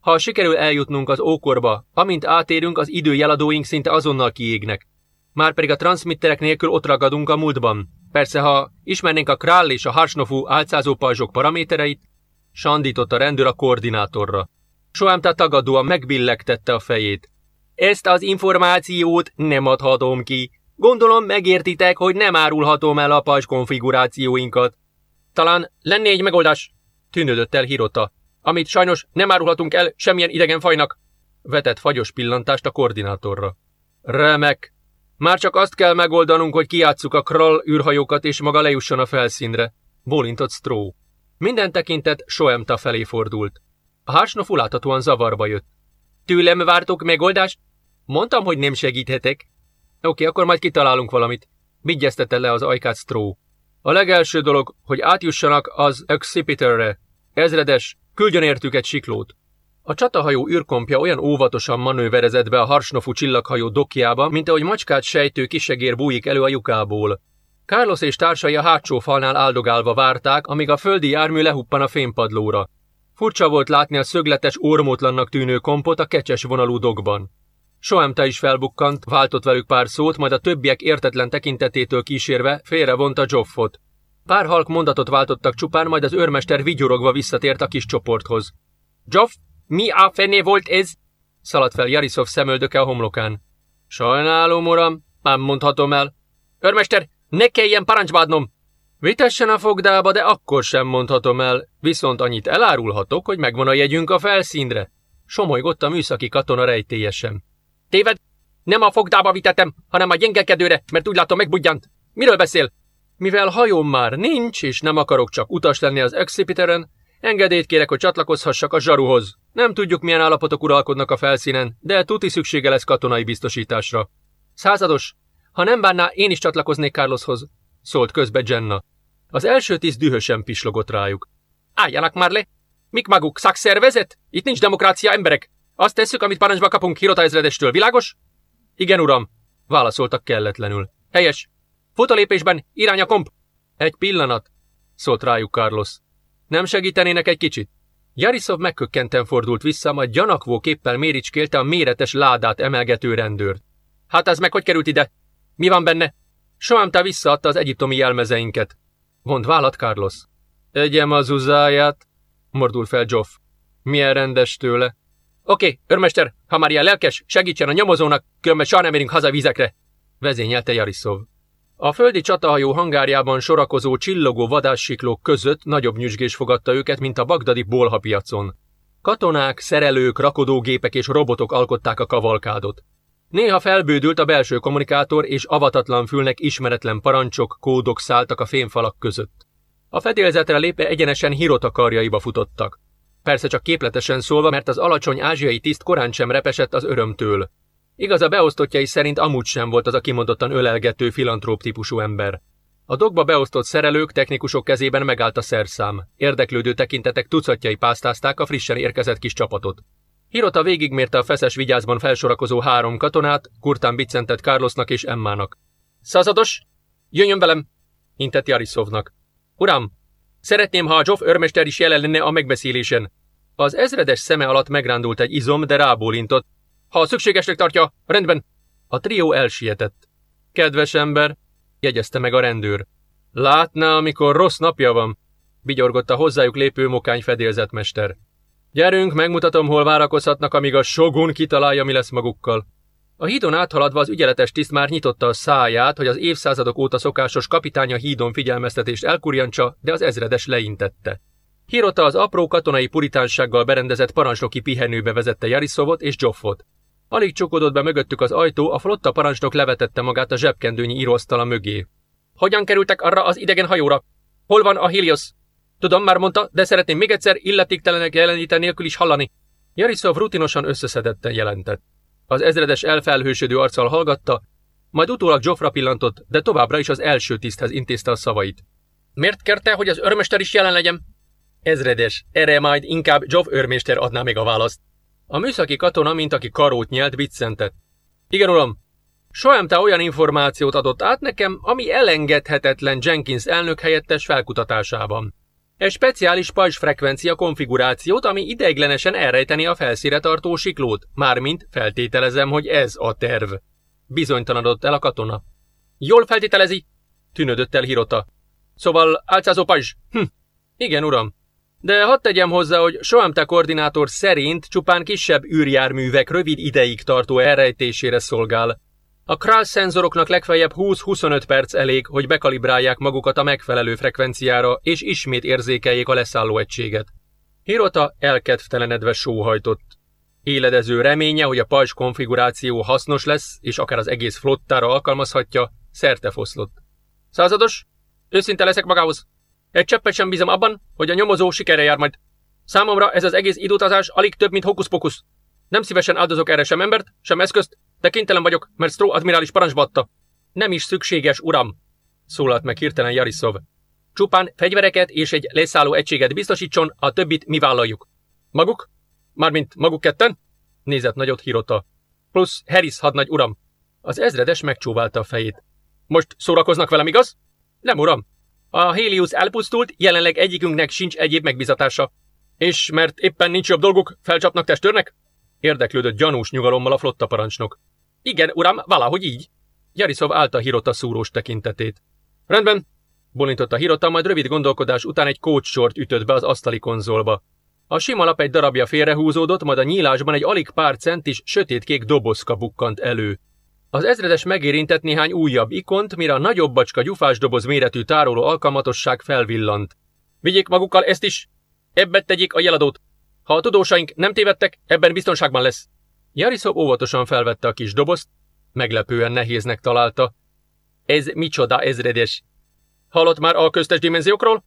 Ha sikerül eljutnunk az ókorba, amint átérünk, az időjeladóink szinte azonnal kiégnek. Márpedig a transmitterek nélkül ott ragadunk a múltban. Persze, ha ismernénk a Král és a Harsnofú álcázó pajzsok paramétereit, sandított a rendőr a koordinátorra. Soámta tagadóan megbillegtette a fejét. Ezt az információt nem adhatom ki. Gondolom megértitek, hogy nem árulhatom el a pajzs konfigurációinkat. Talán lenne egy megoldás, tűnődött el Hirota, amit sajnos nem árulhatunk el semmilyen idegen fajnak. Vetett fagyos pillantást a koordinátorra. Remek, már csak azt kell megoldanunk, hogy kiátszuk a Krall űrhajókat, és maga lejusson a felszínre. Bólintott Straw. Minden tekintet Soemta felé fordult. A hársnofu láthatóan zavarba jött. Tőlem vártok megoldást? Mondtam, hogy nem segíthetek. Oké, akkor majd kitalálunk valamit. Vigyeztette le az ajkát Straw. A legelső dolog, hogy átjussanak az Exhibiterre. Ezredes, küldjön értük egy siklót. A csatahajó űrkompja olyan óvatosan manőverezett be a harsnofú csillaghajó dokjába, mint ahogy macskát sejtő kisegér bújik elő a lyukából. Carlos és társai a hátsó falnál áldogálva várták, amíg a földi jármű lehuppan a fénypadlóra. Furcsa volt látni a szögletes, ormótlannak tűnő kompot a kecses vonalú dogban. Soemte is felbukkant, váltott velük pár szót, majd a többiek értetlen tekintetétől kísérve félrevonta Joffot. Pár halk mondatot váltottak csupán, majd az őrmester vigyorogva visszatért a kis csoporthoz. Joff, mi a fené volt ez? Szaladt fel Jarisov szemöldöke a homlokán. Sajnálom, uram, nem mondhatom el. Örmester, ne kelljen parancsbádnom! Vitessen a fogdába, de akkor sem mondhatom el, viszont annyit elárulhatok, hogy megvan a jegyünk a felszínre. Somolygott a műszaki katona rejtélyesen. Téved, nem a fogdába vitetem, hanem a gyengekedőre, mert úgy látom megbudjant. Miről beszél? Mivel hajóm már nincs, és nem akarok csak utas lenni az Exhibiteren, engedélyt kérek, hogy csatlakozhassak a zsaruhoz. Nem tudjuk, milyen állapotok uralkodnak a felszínen, de tuti szüksége lesz katonai biztosításra. Százados, ha nem bánná, én is csatlakoznék Carloshoz, szólt közbe Jenna. Az első tiszt dühösen pislogott rájuk. Álljanak már le! Mik maguk, szakszervezet? Itt nincs demokrácia, emberek! Azt tesszük, amit parancsba kapunk Hirota ezredestől, világos? Igen, uram, válaszoltak kelletlenül. Helyes. Futólépésben, irány a komp! Egy pillanat, szólt rájuk Carlos. Nem segítenének egy kicsit? Jarisov megkökkenten fordult vissza, majd gyanakvó képpel méricskélte a méretes ládát emelgető rendőrt. Hát ez meg hogy került ide? Mi van benne? Soámtá visszaadta az egyiptomi jelmezeinket. Vont vállat Carlos. Egyem az uzáját, mordul fel Joff. Milyen rendes tőle. Oké, örmester, ha már ilyen lelkes, segítsen a nyomozónak, különben soha nem érünk haza vízekre, vezényelte Jarisov. A földi csatahajó hangárjában sorakozó csillogó vadássiklók között nagyobb nyüzsgés fogadta őket, mint a bagdadi bolhapiacon. Katonák, szerelők, rakodógépek és robotok alkották a kavalkádot. Néha felbődült a belső kommunikátor, és avatatlan fülnek ismeretlen parancsok, kódok szálltak a fémfalak között. A fedélzetre lépve egyenesen Hirota karjaiba futottak. Persze csak képletesen szólva, mert az alacsony ázsiai tiszt korán sem repesett az örömtől. Igaz, a beosztottjai szerint amúgy sem volt az a kimondottan ölelgető filantróp típusú ember. A dogba beosztott szerelők, technikusok kezében megállt a szerszám. Érdeklődő tekintetek tucatjai pásztázták a frissen érkezett kis csapatot. Hirota végigmérte a feszes vigyázban felsorakozó három katonát, kurtán biccentett Carlosnak és Emmának. Szazados, jöjjön velem, intett Jarisovnak. Uram, szeretném, ha a Joff örmester is jelen lenne a megbeszélésen. Az ezredes szeme alatt megrándult egy izom, de rábólintott, ha szükségesnek tartja, rendben. A trió elsietett. Kedves ember, jegyezte meg a rendőr. Látná, amikor rossz napja van, vigyorgott a hozzájuk lépő mokány fedélzetmester. Gyerünk, megmutatom, hol várakozhatnak, amíg a sogun kitalálja, mi lesz magukkal. A hídon áthaladva az ügyeletes tiszt már nyitotta a száját, hogy az évszázadok óta szokásos kapitánya hídon figyelmeztetést elkurjancsa, de az ezredes leintette. Hirota az apró katonai puritánsággal berendezett parancsnoki pihenőbe vezette Jariszovot és Joffot. Alig csokodott be mögöttük az ajtó, a flotta parancsnok levetette magát a zsebkendőnyi íróasztala mögé. Hogyan kerültek arra az idegen hajóra? Hol van a Helios? Tudom, már mondta, de szeretném még egyszer illetéktelenek jeleníteni nélkül is hallani. Jariszov rutinosan összeszedetten jelentett. Az ezredes elfelhősödő arccal hallgatta, majd utólag Joffra pillantott, de továbbra is az első tiszthez intézte a szavait. Miért kérte, hogy az örmester is jelen legyen? Ezredes, erre majd inkább Joff őrmester adná még a választ. A műszaki katona, mint aki karót nyelt, biccentett. Igen, uram. te olyan információt adott át nekem, ami elengedhetetlen Jenkins elnök helyettes felkutatásában. Egy speciális pajzsfrekvencia konfigurációt, ami ideiglenesen elrejteni a felszíre tartó siklót, mármint feltételezem, hogy ez a terv. Bizonytalanodott el a katona. Jól feltételezi? Tűnödött el Hirota. Szóval álcázó pajzs? Hm. Igen, uram. De hadd tegyem hozzá, hogy Soamte koordinátor szerint csupán kisebb űrjárművek rövid ideig tartó elrejtésére szolgál. A Kral szenzoroknak legfeljebb 20-25 perc elég, hogy bekalibrálják magukat a megfelelő frekvenciára, és ismét érzékeljék a leszálló egységet. Hirota elkedvtelenedve sóhajtott. Éledező reménye, hogy a pajzs konfiguráció hasznos lesz, és akár az egész flottára alkalmazhatja, szerte foszlott. Százados? Őszinte leszek magához. Egy cseppet sem bízom abban, hogy a nyomozó sikere jár majd. Számomra ez az egész időtazás alig több, mint hokusz-pokusz. Nem szívesen áldozok erre sem embert, sem eszközt, de kénytelen vagyok, mert Stró admirális parancsba adta. Nem is szükséges, uram, szólalt meg hirtelen Jariszov. Csupán fegyvereket és egy leszálló egységet biztosítson, a többit mi vállaljuk. Maguk? Mármint maguk ketten? Nézett nagyot Hirota. Plusz Harris hadnagy uram. Az ezredes megcsóválta a fejét. Most szórakoznak velem, igaz? Nem, uram. A Helios elpusztult, jelenleg egyikünknek sincs egyéb megbizatása. És mert éppen nincs jobb dolguk, felcsapnak testőrnek? Érdeklődött gyanús nyugalommal a flotta parancsnok. Igen, uram, valahogy így. Jariszov állta Hirota szúrós tekintetét. Rendben, a Hirota, majd rövid gondolkodás után egy kócsort ütött be az asztali konzolba. A sima lap egy darabja félrehúzódott, majd a nyílásban egy alig pár centis sötétkék dobozka bukkant elő. Az ezredes megérintett néhány újabb ikont, mire a nagyobb bacska gyufás doboz méretű tároló alkalmatosság felvillant. Vigyék magukkal ezt is! Ebbe tegyék a jeladót! Ha a tudósaink nem tévedtek, ebben biztonságban lesz. Jariszov óvatosan felvette a kis dobozt, meglepően nehéznek találta. Ez micsoda ezredes? Hallott már a köztes dimenziókról?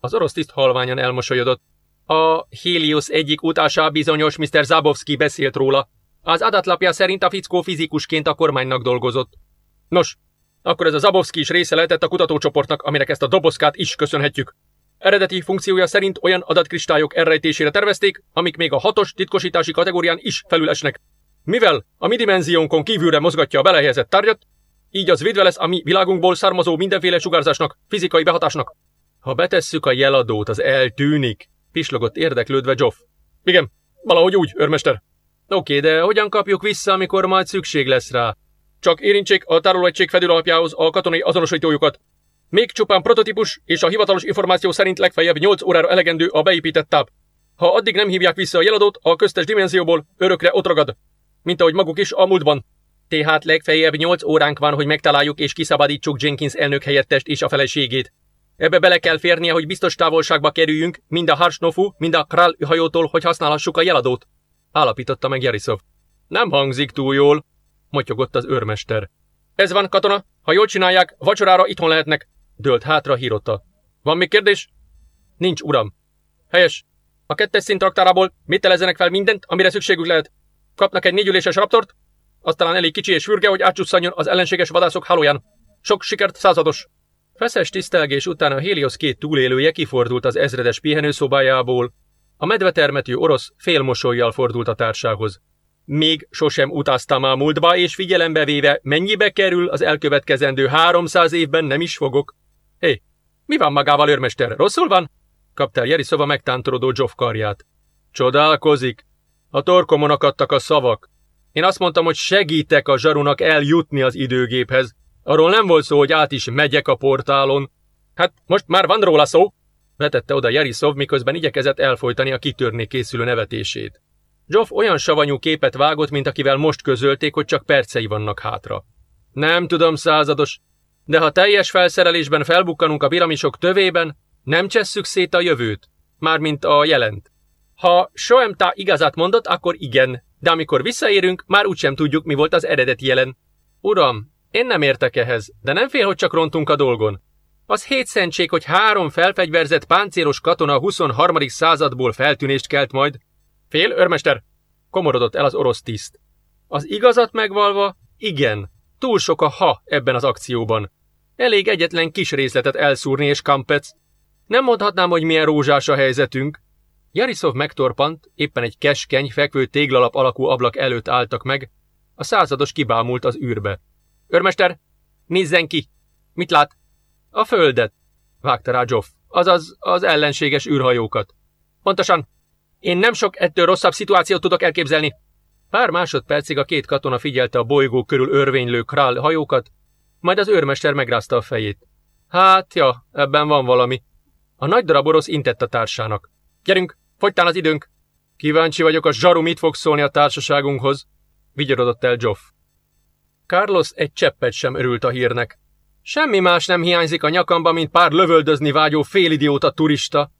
Az orosz tiszt halványan elmosolyodott. A Helios egyik utása bizonyos Mr. Zabowski beszélt róla. Az adatlapja szerint a fickó fizikusként a kormánynak dolgozott. Nos, akkor ez a Zabowski is része lehetett a kutatócsoportnak, aminek ezt a dobozkát is köszönhetjük. Eredeti funkciója szerint olyan adatkristályok elrejtésére tervezték, amik még a hatos titkosítási kategórián is felülesnek. Mivel a mi dimenziónkon kívülre mozgatja a belehelyezett tárgyat, így az védve lesz a mi világunkból származó mindenféle sugárzásnak, fizikai behatásnak. Ha betesszük a jeladót, az eltűnik, pislogott érdeklődve Joff. Igen, valahogy úgy, őrmester. Oké, de hogyan kapjuk vissza, amikor majd szükség lesz rá? Csak érintsék a tárolóegység fedőlapjához a katonai azonosítójukat. Még csupán prototípus, és a hivatalos információ szerint legfeljebb 8 órára elegendő a beépített táp. Ha addig nem hívják vissza a jeladót, a köztes dimenzióból örökre ott ragad. Mint ahogy maguk is a múltban. Tehát legfeljebb 8 óránk van, hogy megtaláljuk és kiszabadítsuk Jenkins elnök helyettest és a feleségét. Ebbe bele kell férnie, hogy biztos távolságba kerüljünk, mind a Harsnofu, mind a Kral hajótól, hogy használhassuk a jeladót. Állapította meg Jarisov. Nem hangzik túl jól, motyogott az őrmester. Ez van, katona, ha jól csinálják, vacsorára itthon lehetnek, dőlt hátra Hirota. Van még kérdés? Nincs, uram. Helyes. A kettes szint raktárából mit telezenek fel mindent, amire szükségük lehet. Kapnak egy négyüléses raptort, aztán elég kicsi és fürge, hogy átcsusszanjon az ellenséges vadászok hálóján. Sok sikert, százados! Feszes tisztelgés után a Helios két túlélője kifordult az ezredes pihenőszobájából. A medvetermetű orosz félmosolyjal fordult a társához. Még sosem utaztam a múltba, és figyelembe véve, mennyibe kerül az elkövetkezendő 300 évben nem is fogok. Hé, mi van magával, őrmester? Rosszul van? Kapta Jeriszova megtántorodó Joff karját. Csodálkozik. A torkomon akadtak a szavak. Én azt mondtam, hogy segítek a zsarunak eljutni az időgéphez. Arról nem volt szó, hogy át is megyek a portálon. Hát most már van róla szó, vetette oda Jeriszov, miközben igyekezett elfolytani a kitörni készülő nevetését. Joff olyan savanyú képet vágott, mint akivel most közölték, hogy csak percei vannak hátra. Nem tudom, százados, de ha teljes felszerelésben felbukkanunk a piramisok tövében, nem csesszük szét a jövőt, mármint a jelent. Ha Soemta igazát mondott, akkor igen, de amikor visszaérünk, már úgysem tudjuk, mi volt az eredeti jelen. Uram, én nem értek ehhez, de nem fél, hogy csak rontunk a dolgon. Az hétszentség, hogy három felfegyverzett páncélos katona a 23. századból feltűnést kelt majd. Fél, örmester? Komorodott el az orosz tiszt. Az igazat megvalva, igen, túl sok a ha ebben az akcióban. Elég egyetlen kis részletet elszúrni és kampec. Nem mondhatnám, hogy milyen rózsás a helyzetünk. Jarisov megtorpant, éppen egy keskeny, fekvő téglalap alakú ablak előtt álltak meg. A százados kibámult az űrbe. Örmester, nézzen ki! Mit lát? A földet, vágta rá Joff, azaz az ellenséges űrhajókat. Pontosan. Én nem sok ettől rosszabb szituációt tudok elképzelni. Pár másodpercig a két katona figyelte a bolygó körül örvénylő král hajókat, majd az őrmester megrázta a fejét. Hát, ja, ebben van valami. A nagy darab orosz intett a társának. Gyerünk, fogytán az időnk. Kíváncsi vagyok, a zsaru mit fog szólni a társaságunkhoz, vigyorodott el Joff. Carlos egy cseppet sem örült a hírnek. Semmi más nem hiányzik a nyakamba, mint pár lövöldözni vágyó félidióta turista,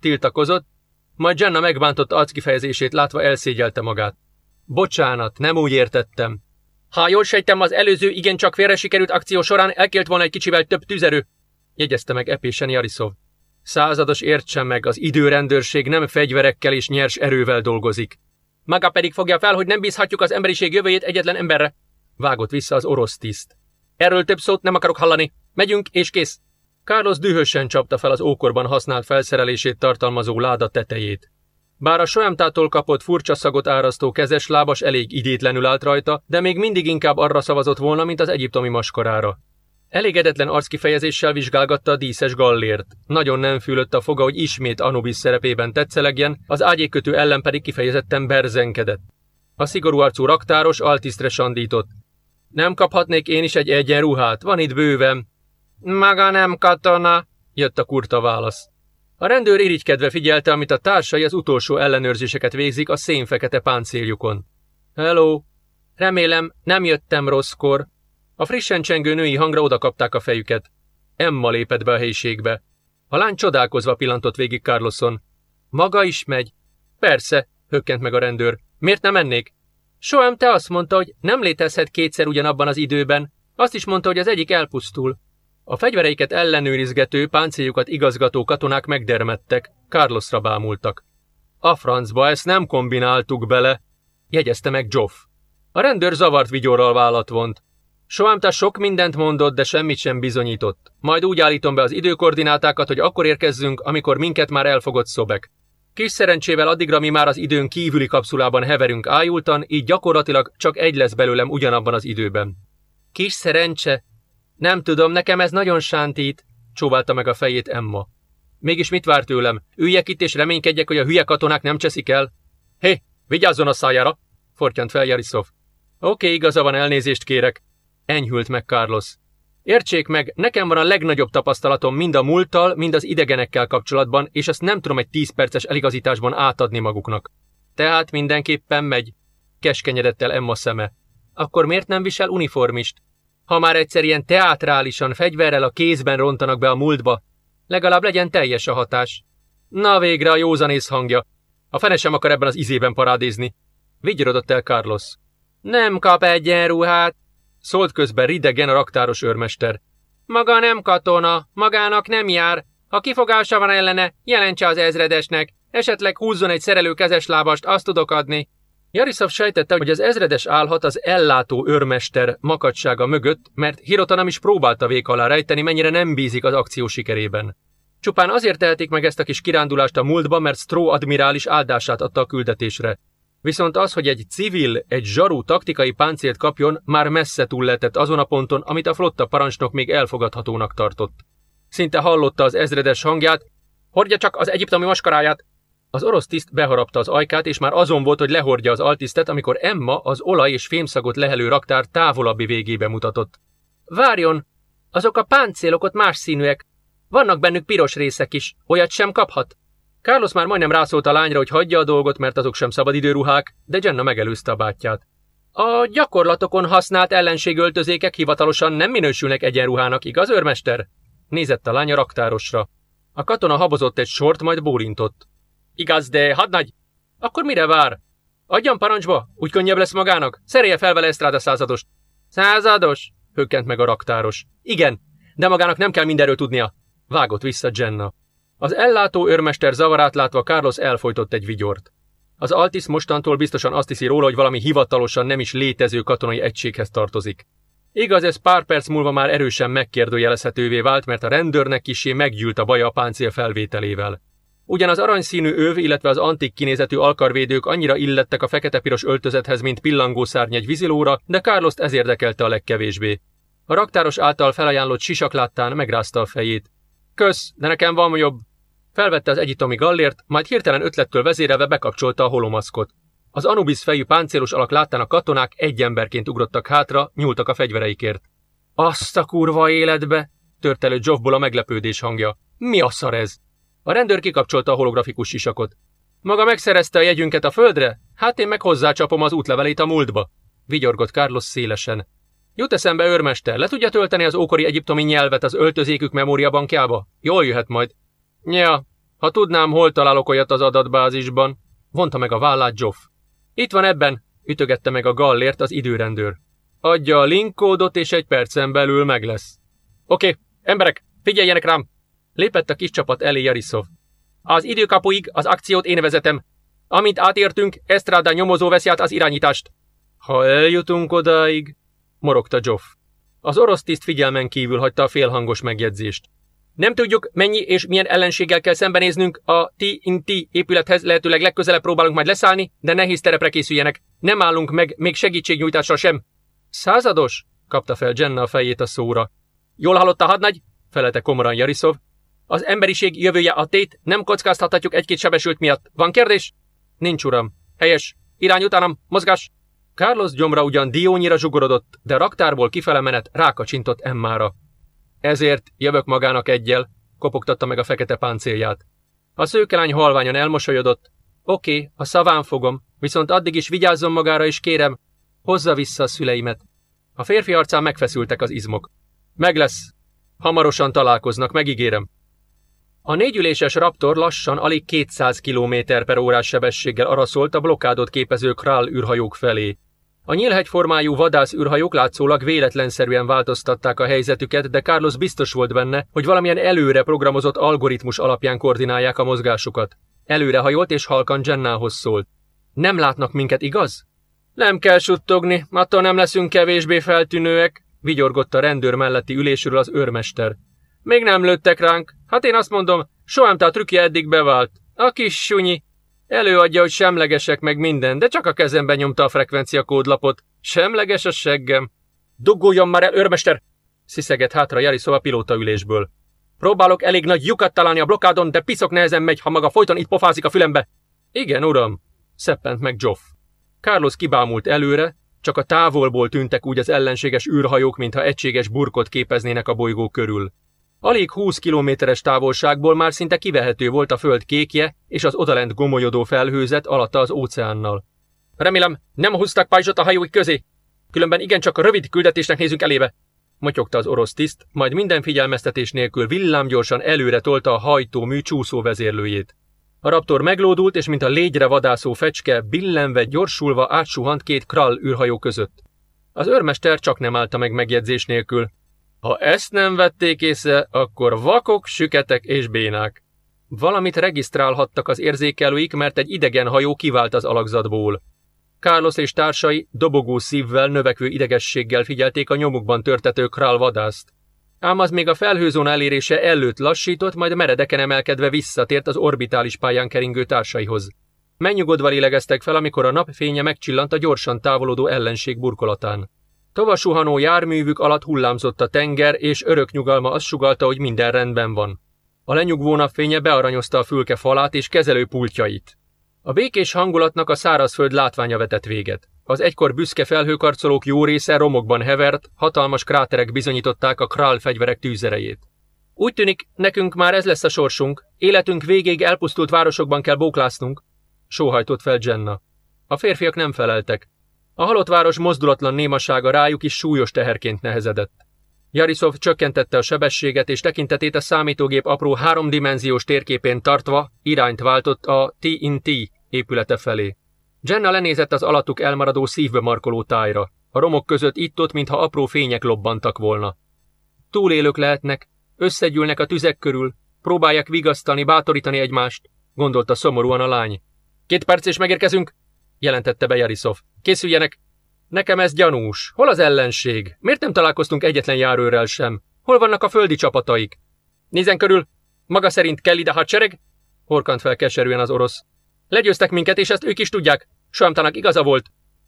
tiltakozott, majd Jenna megbántott arckifejezését látva elszégyelte magát. Bocsánat, nem úgy értettem. Ha jól sejtem, az előző igencsak félre sikerült akció során elkélt volna egy kicsivel több tüzerő, jegyezte meg epésen Jarisov. Százados értsen meg, az időrendőrség nem fegyverekkel és nyers erővel dolgozik. Maga pedig fogja fel, hogy nem bízhatjuk az emberiség jövőjét egyetlen emberre. Vágott vissza az orosz tiszt. Erről több szót nem akarok hallani. Megyünk, és kész. Carlos dühösen csapta fel az ókorban használt felszerelését tartalmazó láda tetejét. Bár a Soemtától kapott furcsa szagot árasztó kezes lábas elég idétlenül állt rajta, de még mindig inkább arra szavazott volna, mint az egyiptomi maskarára. Elégedetlen arckifejezéssel vizsgálgatta a díszes gallért. Nagyon nem fülött a foga, hogy ismét Anubis szerepében tetszelegjen, az ágyékötő ellen pedig kifejezetten berzenkedett. A szigorú arcú raktáros altisztre sandított. Nem kaphatnék én is egy egyenruhát, van itt bőven. Maga nem katona, jött a kurta válasz. A rendőr irigykedve figyelte, amit a társai az utolsó ellenőrzéseket végzik a szénfekete páncéljukon. Hello! Remélem, nem jöttem rosszkor. A frissen csengő női hangra odakapták a fejüket. Emma lépett be a helyiségbe. A lány csodálkozva pillantott végig Carloson. Maga is megy? Persze, hökkent meg a rendőr. Miért nem mennék? Soem te azt mondta, hogy nem létezhet kétszer ugyanabban az időben. Azt is mondta, hogy az egyik elpusztul. A fegyvereiket ellenőrizgető, páncéljukat igazgató katonák megdermettek, Carlosra bámultak. A francba ezt nem kombináltuk bele, jegyezte meg Joff. A rendőr zavart vigyorral vállat vont. Soámta sok mindent mondott, de semmit sem bizonyított. Majd úgy állítom be az időkoordinátákat, hogy akkor érkezzünk, amikor minket már elfogott szobek. Kis szerencsével addigra mi már az időn kívüli kapszulában heverünk ájultan, így gyakorlatilag csak egy lesz belőlem ugyanabban az időben. Kis szerencse, nem tudom, nekem ez nagyon sántít, csóválta meg a fejét Emma. Mégis mit vár tőlem? Üljek itt és reménykedjek, hogy a hülye katonák nem cseszik el? Hé, vigyázzon a szájára! fortyant fel Jarisov. Oké, igaza van, elnézést kérek. Enyhült meg Carlos. Értsék meg, nekem van a legnagyobb tapasztalatom mind a múlttal, mind az idegenekkel kapcsolatban, és ezt nem tudom egy tíz perces eligazításban átadni maguknak. Tehát mindenképpen megy. Keskenyedett el Emma szeme. Akkor miért nem visel uniformist? Ha már egyszer ilyen teátrálisan fegyverrel a kézben rontanak be a múltba, legalább legyen teljes a hatás. Na végre a józanész hangja. A fene sem akar ebben az izében parádézni. Vigyorodott el Carlos. Nem kap egyenruhát, szólt közben ridegen a raktáros őrmester. Maga nem katona, magának nem jár. Ha kifogása van ellene, jelentse az ezredesnek, esetleg húzzon egy szerelő kezeslábast, azt tudok adni. Jariszav sejtette, hogy az ezredes állhat az ellátó őrmester makadsága mögött, mert Hirota nem is próbálta vék alá rejteni, mennyire nem bízik az akció sikerében. Csupán azért tehetik meg ezt a kis kirándulást a múltba, mert Stró admirális áldását adta a küldetésre. Viszont az, hogy egy civil, egy zsarú taktikai páncélt kapjon, már messze túl letett azon a ponton, amit a flotta parancsnok még elfogadhatónak tartott. Szinte hallotta az ezredes hangját, hordja csak az egyiptomi maskaráját, az orosz tiszt beharapta az ajkát, és már azon volt, hogy lehordja az altisztet, amikor Emma az olaj és fémszagot lehelő raktár távolabbi végébe mutatott. Várjon! Azok a páncélok ott más színűek. Vannak bennük piros részek is. Olyat sem kaphat? Carlos már majdnem rászólt a lányra, hogy hagyja a dolgot, mert azok sem szabadidőruhák, de Jenna megelőzte a bátyját. A gyakorlatokon használt ellenségöltözékek hivatalosan nem minősülnek egyenruhának, igaz, őrmester? Nézett a lány a raktárosra. A katona habozott egy sort, majd bólintott. Igaz, de hadnagy! Akkor mire vár? Adjam parancsba, úgy könnyebb lesz magának. Szerelje fel vele a századost. Százados? Hökkent meg a raktáros. Igen, de magának nem kell mindenről tudnia. Vágott vissza Jenna. Az ellátó őrmester zavarát látva Carlos elfolytott egy vigyort. Az Altis mostantól biztosan azt hiszi róla, hogy valami hivatalosan nem is létező katonai egységhez tartozik. Igaz, ez pár perc múlva már erősen megkérdőjelezhetővé vált, mert a rendőrnek kisé meggyűlt a baja a páncél felvételével. Ugyan az aranyszínű öv, illetve az antik kinézetű alkarvédők annyira illettek a fekete-piros öltözethez, mint pillangószárny egy vízilóra, de Carlost ez érdekelte a legkevésbé. A raktáros által felajánlott sisak láttán megrázta a fejét. Kösz, de nekem van jobb. Felvette az egyitomi gallért, majd hirtelen ötlettől vezérelve bekapcsolta a holomaszkot. Az Anubis fejű páncélos alak láttán a katonák egy emberként ugrottak hátra, nyúltak a fegyvereikért. Azt a kurva életbe! tört elő Joffból a meglepődés hangja. Mi a szar ez? A rendőr kikapcsolta a holografikus sisakot. Maga megszerezte a jegyünket a földre? Hát én meg hozzácsapom az útlevelét a múltba. Vigyorgott Carlos szélesen. Jut eszembe, őrmester, le tudja tölteni az ókori egyiptomi nyelvet az öltözékük memóriabankjába? Jól jöhet majd. Ja, ha tudnám, hol találok olyat az adatbázisban, vonta meg a vállát Joff. Itt van ebben, ütögette meg a gallért az időrendőr. Adja a linkkódot, és egy percen belül meg lesz. Oké, emberek, figyeljenek rám! Lépett a kis csapat elé Jarisov. Az időkapuig az akciót én vezetem. Amint átértünk, Estrada nyomozó veszi át az irányítást. Ha eljutunk odáig, morogta Joff. Az orosz tiszt figyelmen kívül hagyta a félhangos megjegyzést. Nem tudjuk, mennyi és milyen ellenséggel kell szembenéznünk, a TNT épülethez lehetőleg legközelebb próbálunk majd leszállni, de nehéz terepre készüljenek. Nem állunk meg még segítségnyújtásra sem. Százados? kapta fel Jenna a fejét a szóra. Jól hallotta, hadnagy? felelte komoran Jarisov. Az emberiség jövője a tét, nem kockáztathatjuk egy-két sebesült miatt. Van kérdés? Nincs, uram. Helyes. Irány utánam, mozgás. Carlos gyomra ugyan diónyira zsugorodott, de raktárból kifele menet rákacsintott Emmára. Ezért jövök magának egyel, kopogtatta meg a fekete páncélját. A szőkelány halványan elmosolyodott. Oké, a szaván fogom, viszont addig is vigyázzon magára, és kérem, hozza vissza a szüleimet. A férfi arcán megfeszültek az izmok. Meg lesz. Hamarosan találkoznak, megígérem. A négyüléses Raptor lassan alig 200 km per órás sebességgel araszolt a blokkádot képező Král űrhajók felé. A nyílhegy formájú vadász űrhajók látszólag véletlenszerűen változtatták a helyzetüket, de Carlos biztos volt benne, hogy valamilyen előre programozott algoritmus alapján koordinálják a mozgásukat. Előrehajolt és halkan Jennához szólt. Nem látnak minket, igaz? Nem kell suttogni, attól nem leszünk kevésbé feltűnőek, vigyorgott a rendőr melletti ülésről az őrmester. Még nem lőttek ránk. Hát én azt mondom, soham a trükkje eddig bevált. A kis sunyi, Előadja, hogy semlegesek meg minden, de csak a kezemben nyomta a frekvencia kódlapot. Semleges a seggem. Dugguljon már el, őrmester! Sziszegett hátra Jariszov a pilótaülésből. Próbálok elég nagy lyukat találni a blokádon, de piszok nehezen megy, ha maga folyton itt pofázik a fülembe. Igen, uram, szeppent meg Joff. Carlos kibámult előre, csak a távolból tűntek úgy az ellenséges űrhajók, mintha egységes burkot képeznének a bolygó körül. Alig 20 kilométeres távolságból már szinte kivehető volt a föld kékje és az odalent gomolyodó felhőzet alatta az óceánnal. Remélem, nem húztak pajzsot a hajóik közé, különben igencsak rövid küldetésnek nézünk elébe, motyogta az orosz tiszt, majd minden figyelmeztetés nélkül villámgyorsan előre tolta a hajtómű csúszó vezérlőjét. A raptor meglódult, és mint a légyre vadászó fecske, billenve gyorsulva átsuhant két krall űrhajó között. Az őrmester csak nem állta meg megjegyzés nélkül. Ha ezt nem vették észre, akkor vakok, süketek és bénák. Valamit regisztrálhattak az érzékelőik, mert egy idegen hajó kivált az alakzatból. Carlos és társai dobogó szívvel, növekvő idegességgel figyelték a nyomukban törtető král vadászt. Ám az még a felhőzón elérése előtt lassított, majd meredeken emelkedve visszatért az orbitális pályán keringő társaihoz. Mennyugodva lélegeztek fel, amikor a napfénye megcsillant a gyorsan távolodó ellenség burkolatán. Tavasuhanó járművük alatt hullámzott a tenger, és örök nyugalma azt sugalta, hogy minden rendben van. A lenyugvó napfénye bearanyozta a fülke falát és kezelő pultjait. A békés hangulatnak a szárazföld látványa vetett véget. Az egykor büszke felhőkarcolók jó része romokban hevert, hatalmas kráterek bizonyították a král fegyverek tűzerejét. Úgy tűnik, nekünk már ez lesz a sorsunk. Életünk végéig elpusztult városokban kell bóklásznunk. Sóhajtott fel Jenna. A férfiak nem feleltek. A halott város mozdulatlan némasága rájuk is súlyos teherként nehezedett. Jarisov csökkentette a sebességet, és tekintetét a számítógép apró háromdimenziós térképén tartva irányt váltott a TNT épülete felé. Jenna lenézett az alattuk elmaradó szívbe markoló tájra. A romok között itt-ott, mintha apró fények lobbantak volna. Túlélők lehetnek, összegyűlnek a tüzek körül, próbálják vigasztani, bátorítani egymást, gondolta szomorúan a lány. Két perc és megérkezünk, jelentette be Jarisov. Készüljenek! Nekem ez gyanús. Hol az ellenség? Miért nem találkoztunk egyetlen járőrrel sem? Hol vannak a földi csapataik? Nézen körül! Maga szerint kell ide hadsereg? Horkant fel keserűen az orosz. Legyőztek minket, és ezt ők is tudják. Soamtának igaza volt.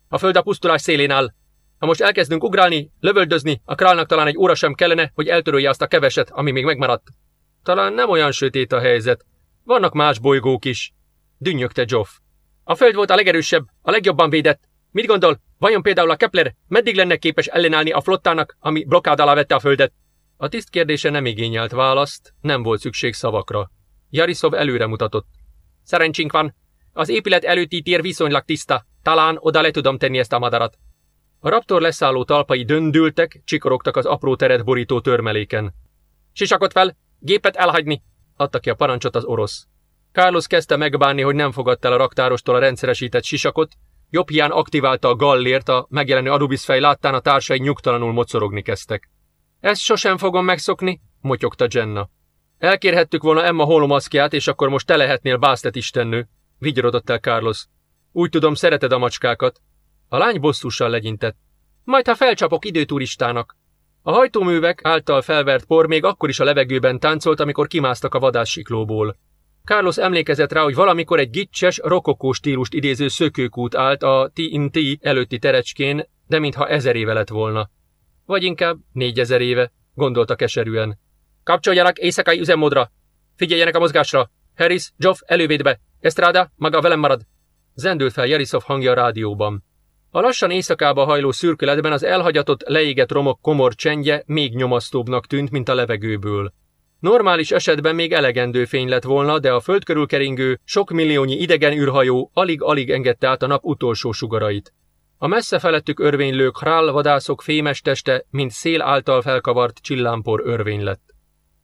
A föld a pusztulás szélén áll. Ha most elkezdünk ugrálni, lövöldözni, a králnak talán egy óra sem kellene, hogy eltörölje azt a keveset, ami még megmaradt. Talán nem olyan sötét a helyzet. Vannak más bolygók is. Dünnyögte Joff. A föld volt a legerősebb, a legjobban védett. Mit gondol, vajon például a Kepler meddig lenne képes ellenállni a flottának, ami blokkád alá vette a földet? A tiszt kérdése nem igényelt választ, nem volt szükség szavakra. Jarisov előre mutatott. Szerencsénk van. Az épület előtti tér viszonylag tiszta. Talán oda le tudom tenni ezt a madarat. A raptor leszálló talpai döndültek, csikorogtak az apró teret borító törmeléken. Sisakot fel! Gépet elhagyni! adta ki a parancsot az orosz. Carlos kezdte megbánni, hogy nem fogadta el a raktárostól a rendszeresített sisakot, jobb hián aktiválta a gallért, a megjelenő Anubis fej láttán a társai nyugtalanul mocorogni kezdtek. Ezt sosem fogom megszokni, motyogta Jenna. Elkérhettük volna Emma holomaszkját, és akkor most te lehetnél Básztet istennő, vigyorodott el Carlos. Úgy tudom, szereted a macskákat. A lány bosszussal legyintett. Majd ha felcsapok időturistának. A hajtóművek által felvert por még akkor is a levegőben táncolt, amikor kimásztak a vadássiklóból. Carlos emlékezett rá, hogy valamikor egy gicses, rokokó stílust idéző szökőkút állt a TNT előtti terecskén, de mintha ezer éve lett volna. Vagy inkább négyezer éve, gondolta keserűen. Kapcsoljanak éjszakai üzemmódra! Figyeljenek a mozgásra! Harris, Joff, elővédbe! Estrada, maga velem marad! Zendült fel Jarisov hangja a rádióban. A lassan éjszakába hajló szürkületben az elhagyatott, leégett romok komor csendje még nyomasztóbbnak tűnt, mint a levegőből. Normális esetben még elegendő fény lett volna, de a föld körül keringő, sok milliónyi idegen űrhajó alig-alig engedte át a nap utolsó sugarait. A messze felettük örvénylő král vadászok fémes teste, mint szél által felkavart csillámpor örvény lett.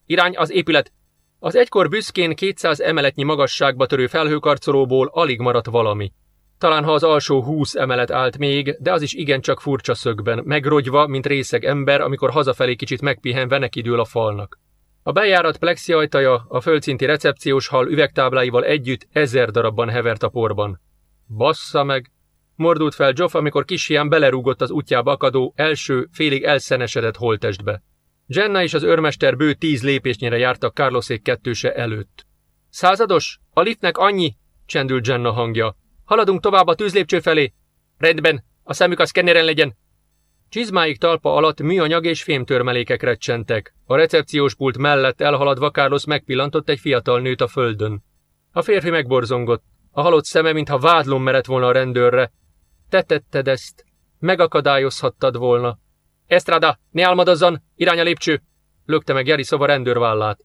Irány az épület! Az egykor büszkén 200 emeletnyi magasságba törő felhőkarcolóból alig maradt valami. Talán ha az alsó 20 emelet állt még, de az is igencsak furcsa szögben, megrogyva, mint részeg ember, amikor hazafelé kicsit megpihenve nekidől a falnak. A bejárat plexi ajtaja a földszinti recepciós hal üvegtábláival együtt ezer darabban hevert a porban. Bassza meg! Mordult fel Joff, amikor kis hián belerúgott az útjába akadó, első, félig elszenesedett holtestbe. Jenna és az őrmester bő tíz lépésnyire jártak Carlosék kettőse előtt. Százados? A liftnek annyi? csendült Jenna hangja. Haladunk tovább a tűzlépcső felé. Rendben, a szemük a szkenneren legyen. Csizmáik talpa alatt műanyag és fémtörmelékek recsentek. A recepciós pult mellett elhaladva Carlos megpillantott egy fiatal nőt a földön. A férfi megborzongott. A halott szeme, mintha vádlom merett volna a rendőrre. Te tetted ezt. Megakadályozhattad volna. Estrada, ne álmodozzon! Irány a lépcső! Lökte meg Jarisov a rendőrvállát.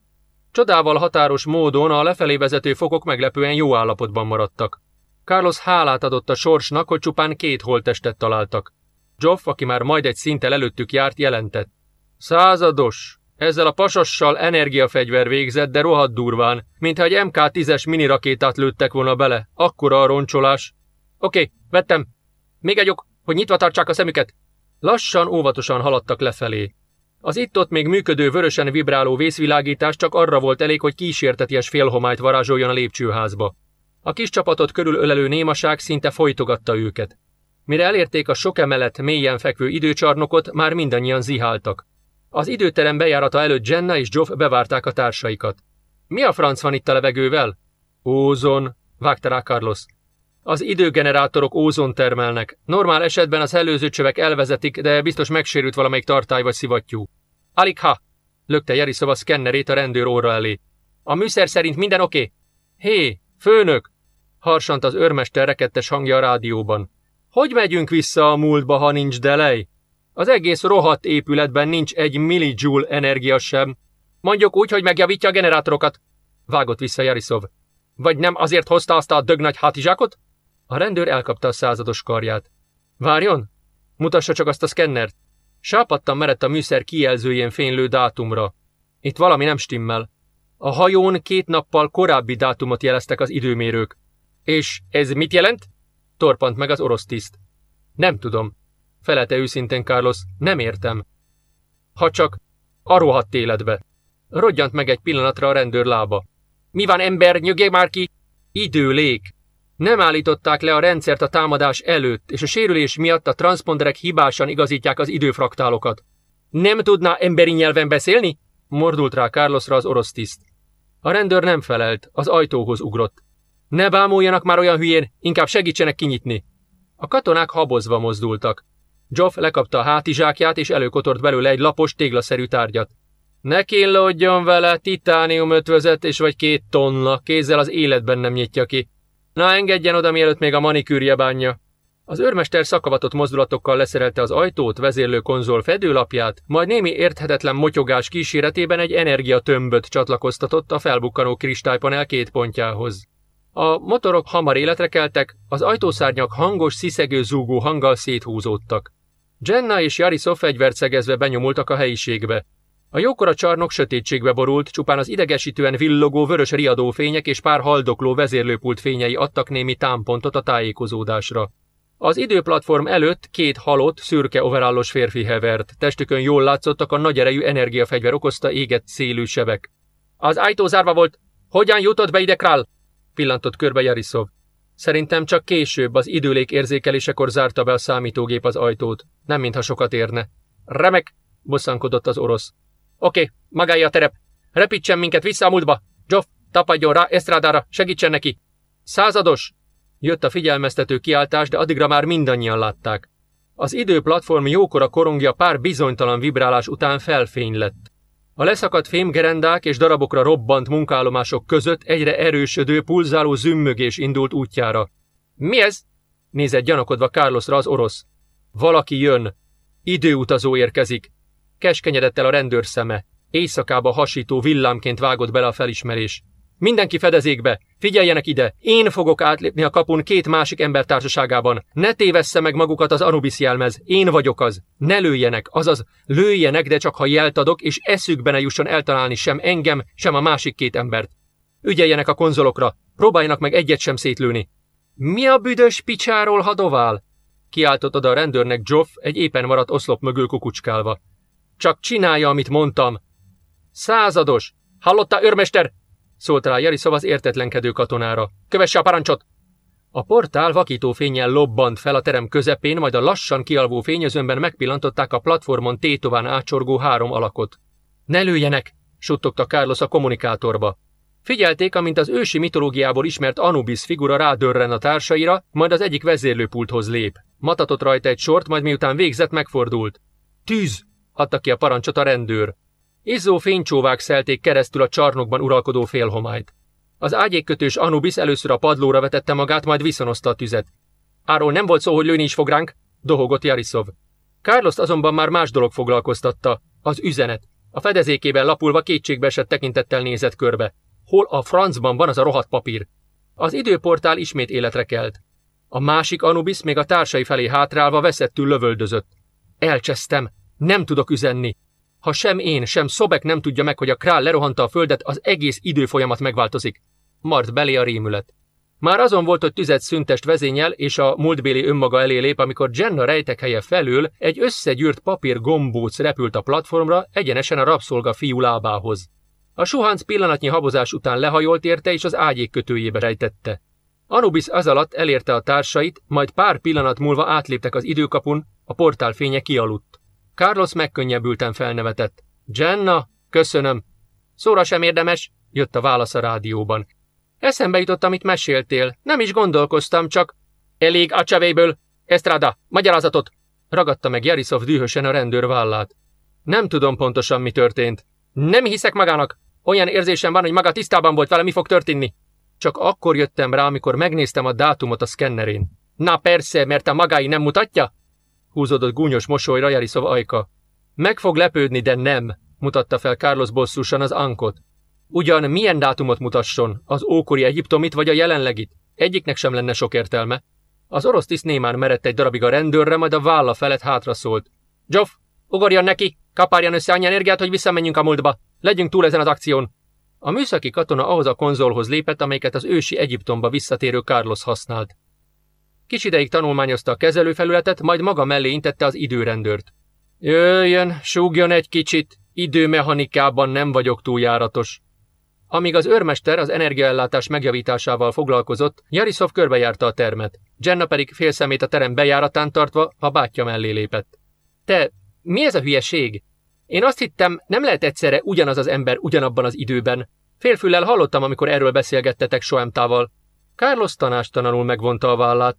Csodával határos módon a lefelé vezető fokok meglepően jó állapotban maradtak. Carlos hálát adott a sorsnak, hogy csupán két holttestet találtak. Joff, aki már majd egy szinttel előttük járt, jelentett. Százados! Ezzel a pasassal energiafegyver végzett, de rohadt durván, mintha egy MK-10-es minirakétát lőttek volna bele. Akkora a roncsolás. Oké, vettem. Még egy ok, hogy nyitva tartsák a szemüket. Lassan, óvatosan haladtak lefelé. Az itt-ott még működő vörösen vibráló vészvilágítás csak arra volt elég, hogy kísérteties félhomályt varázsoljon a lépcsőházba. A kis csapatot körülölelő némaság szinte folytogatta őket. Mire elérték a sok emelet mélyen fekvő időcsarnokot, már mindannyian ziháltak. Az időterem bejárata előtt Jenna és Joff bevárták a társaikat. Mi a franc van itt a levegővel? Ózon, vágta rá Carlos. Az időgenerátorok ózon termelnek. Normál esetben az előző csövek elvezetik, de biztos megsérült valamelyik tartály vagy szivattyú. Alikha! lökte Jeriszova szkennerét a rendőr óra elé. A műszer szerint minden oké? Okay? Hé, főnök! Harsant az őrmester rekettes hangja a rádióban. Hogy megyünk vissza a múltba, ha nincs delej? Az egész rohadt épületben nincs egy millijoule energia sem. Mondjuk úgy, hogy megjavítja a generátorokat. Vágott vissza Jarisov. Vagy nem azért hozta azt a dögnagy hátizsákot? A rendőr elkapta a százados karját. Várjon! Mutassa csak azt a szkennert. Sápadtan merett a műszer kijelzőjén fénylő dátumra. Itt valami nem stimmel. A hajón két nappal korábbi dátumot jeleztek az időmérők. És ez mit jelent? Torpant meg az orosz tiszt. Nem tudom. Felelte őszintén Carlos, nem értem. Ha csak a rohadt életbe. Rodjant meg egy pillanatra a rendőr lába. Mi van ember, nyögje már ki? Időlék. Nem állították le a rendszert a támadás előtt, és a sérülés miatt a transponderek hibásan igazítják az időfraktálokat. Nem tudná emberi nyelven beszélni? Mordult rá Carlosra az orosz tiszt. A rendőr nem felelt, az ajtóhoz ugrott. Ne bámuljanak már olyan hülyén, inkább segítsenek kinyitni. A katonák habozva mozdultak. Joff lekapta a hátizsákját, és előkotort belőle egy lapos, téglaszerű tárgyat. Ne kínlódjon vele, titánium ötvözet és vagy két tonna, kézzel az életben nem nyitja ki. Na engedjen oda, mielőtt még a manikűrje bánja. Az őrmester szakavatott mozdulatokkal leszerelte az ajtót, vezérlő konzol fedőlapját, majd némi érthetetlen motyogás kíséretében egy energiatömböt csatlakoztatott a felbukkanó kristálypanel két pontjához. A motorok hamar életre keltek, az ajtószárnyak hangos, sziszegő zúgó hanggal széthúzódtak. Jenna és Jarisov fegyvert szegezve benyomultak a helyiségbe. A jókora csarnok sötétségbe borult, csupán az idegesítően villogó vörös riadófények és pár haldokló vezérlőpult fényei adtak némi támpontot a tájékozódásra. Az időplatform előtt két halott, szürke overállos férfi hevert, testükön jól látszottak a nagy erejű energiafegyver okozta égett szélű sebek. Az ajtó zárva volt. Hogyan jutott be ide, Král? Pillantott körbe Jarisov. Szerintem csak később, az időlék érzékelésekor zárta be a számítógép az ajtót. Nem mintha sokat érne. Remek, bosszankodott az orosz. Oké, okay, magája a terep. Repítsen minket vissza a múltba. Joff, tapadjon rá Esztrádára, segítsen neki. Százados! Jött a figyelmeztető kiáltás, de addigra már mindannyian látták. Az időplatform jókora korongja pár bizonytalan vibrálás után felfény lett. A leszakadt fémgerendák és darabokra robbant munkálomások között egyre erősödő, pulzáló zümmögés indult útjára. Mi ez? Nézett gyanakodva Carlosra az orosz. Valaki jön. Időutazó érkezik. Keskenyedett el a rendőr szeme. Éjszakába hasító villámként vágott bele a felismerés. Mindenki fedezékbe! Figyeljenek ide! Én fogok átlépni a kapun két másik ember társaságában. Ne tévessze meg magukat az Anubis jelmez. Én vagyok az. Ne lőjenek, azaz lőjenek, de csak ha jelt adok, és eszükbe ne jusson eltalálni sem engem, sem a másik két embert. Ügyeljenek a konzolokra. Próbáljanak meg egyet sem szétlőni. Mi a büdös picsáról hadovál? Kiáltott oda a rendőrnek Joff egy éppen maradt oszlop mögül kukucskálva. Csak csinálja, amit mondtam. Százados! Hallotta, őrmester? Szólt rá Jarisov az értetlenkedő katonára. Kövesse a parancsot! A portál vakító fényen lobbant fel a terem közepén, majd a lassan kialvó fényezőmben megpillantották a platformon tétován ácsorgó három alakot. Ne lőjenek! suttogta Carlos a kommunikátorba. Figyelték, amint az ősi mitológiából ismert Anubis figura rádörren a társaira, majd az egyik vezérlőpulthoz lép. Matatott rajta egy sort, majd miután végzett, megfordult. Tűz! adta ki a parancsot a rendőr. Izzó fénycsóvák szelték keresztül a csarnokban uralkodó félhomályt. Az ágyékkötős Anubis először a padlóra vetette magát, majd viszonozta a tüzet. Áról nem volt szó, hogy lőni is fog ránk, dohogott Jarisov. Carlos azonban már más dolog foglalkoztatta, az üzenet. A fedezékében lapulva esett tekintettel nézett körbe. Hol a francban van az a rohadt papír? Az időportál ismét életre kelt. A másik Anubis még a társai felé hátrálva veszettül lövöldözött. Elcsesztem, nem tudok üzenni. Ha sem én, sem Szobek nem tudja meg, hogy a král lerohanta a földet, az egész időfolyamat megváltozik. Mart belé a rémület. Már azon volt, hogy tüzet szüntest vezényel, és a múltbéli önmaga elé lép, amikor Jenna rejtek helye felül egy összegyűrt papír gombóc repült a platformra, egyenesen a rabszolga fiú lábához. A suhánc pillanatnyi habozás után lehajolt érte, és az ágyék kötőjébe rejtette. Anubis az alatt elérte a társait, majd pár pillanat múlva átléptek az időkapun, a portál fénye kialudt. Carlos megkönnyebbülten felnevetett. Jenna, köszönöm. Szóra sem érdemes, jött a válasz a rádióban. Eszembe jutott, amit meséltél. Nem is gondolkoztam, csak... Elég a csevéből. Estrada, magyarázatot! Ragadta meg Jarisov dühösen a rendőr vállát. Nem tudom pontosan, mi történt. Nem hiszek magának. Olyan érzésem van, hogy maga tisztában volt vele, mi fog történni. Csak akkor jöttem rá, amikor megnéztem a dátumot a szkennerén. Na persze, mert a magái nem mutatja? Húzódott gúnyos mosolyra Jariszov ajka. Meg fog lepődni, de nem. mutatta fel Carlos bosszusan az ankot. Ugyan milyen dátumot mutasson, az ókori Egyiptomit vagy a jelenlegit? Egyiknek sem lenne sok értelme. Az orosz tiszt némán merett egy darabig a rendőrre, majd a válla felett hátra szólt. Joff, ugorjon neki, kapárjan össze annyi energiát, hogy visszamenjünk a múltba. Legyünk túl ezen az akción. A műszaki katona ahhoz a konzolhoz lépett, amelyeket az ősi Egyiptomba visszatérő Carlos használt. Kis ideig tanulmányozta a kezelőfelületet, majd maga mellé intette az időrendőrt. Jöjjön, súgjon egy kicsit, időmechanikában nem vagyok túl járatos. Amíg az őrmester az energiaellátás megjavításával foglalkozott, Jarisov körbejárta a termet. Jenna pedig fél szemét a terem bejáratán tartva a bátyja mellé lépett. Te, mi ez a hülyeség? Én azt hittem, nem lehet egyszerre ugyanaz az ember ugyanabban az időben. Félfüllel hallottam, amikor erről beszélgettetek Soemtával. Carlos tanástalanul megvonta a vállát.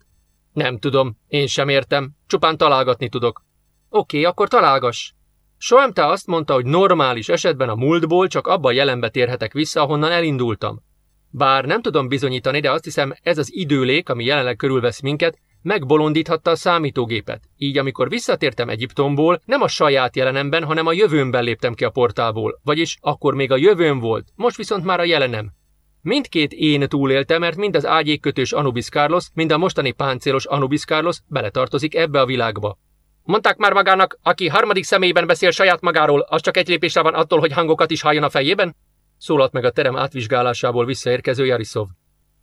Nem tudom, én sem értem, csupán találgatni tudok. Oké, akkor találgass. Soemta azt mondta, hogy normális esetben a múltból csak abba a jelenbe térhetek vissza, ahonnan elindultam. Bár nem tudom bizonyítani, de azt hiszem ez az időlék, ami jelenleg körülvesz minket, megbolondíthatta a számítógépet. Így amikor visszatértem Egyiptomból, nem a saját jelenemben, hanem a jövőmben léptem ki a portálból. Vagyis akkor még a jövőm volt, most viszont már a jelenem. Mindkét én túlélte, mert mind az ágyékkötős Anubis Carlos, mind a mostani páncélos Anubis Carlos beletartozik ebbe a világba. Mondták már magának, aki harmadik személyben beszél saját magáról, az csak egy lépésre van attól, hogy hangokat is halljon a fejében? Szólalt meg a terem átvizsgálásából visszaérkező Jarisov.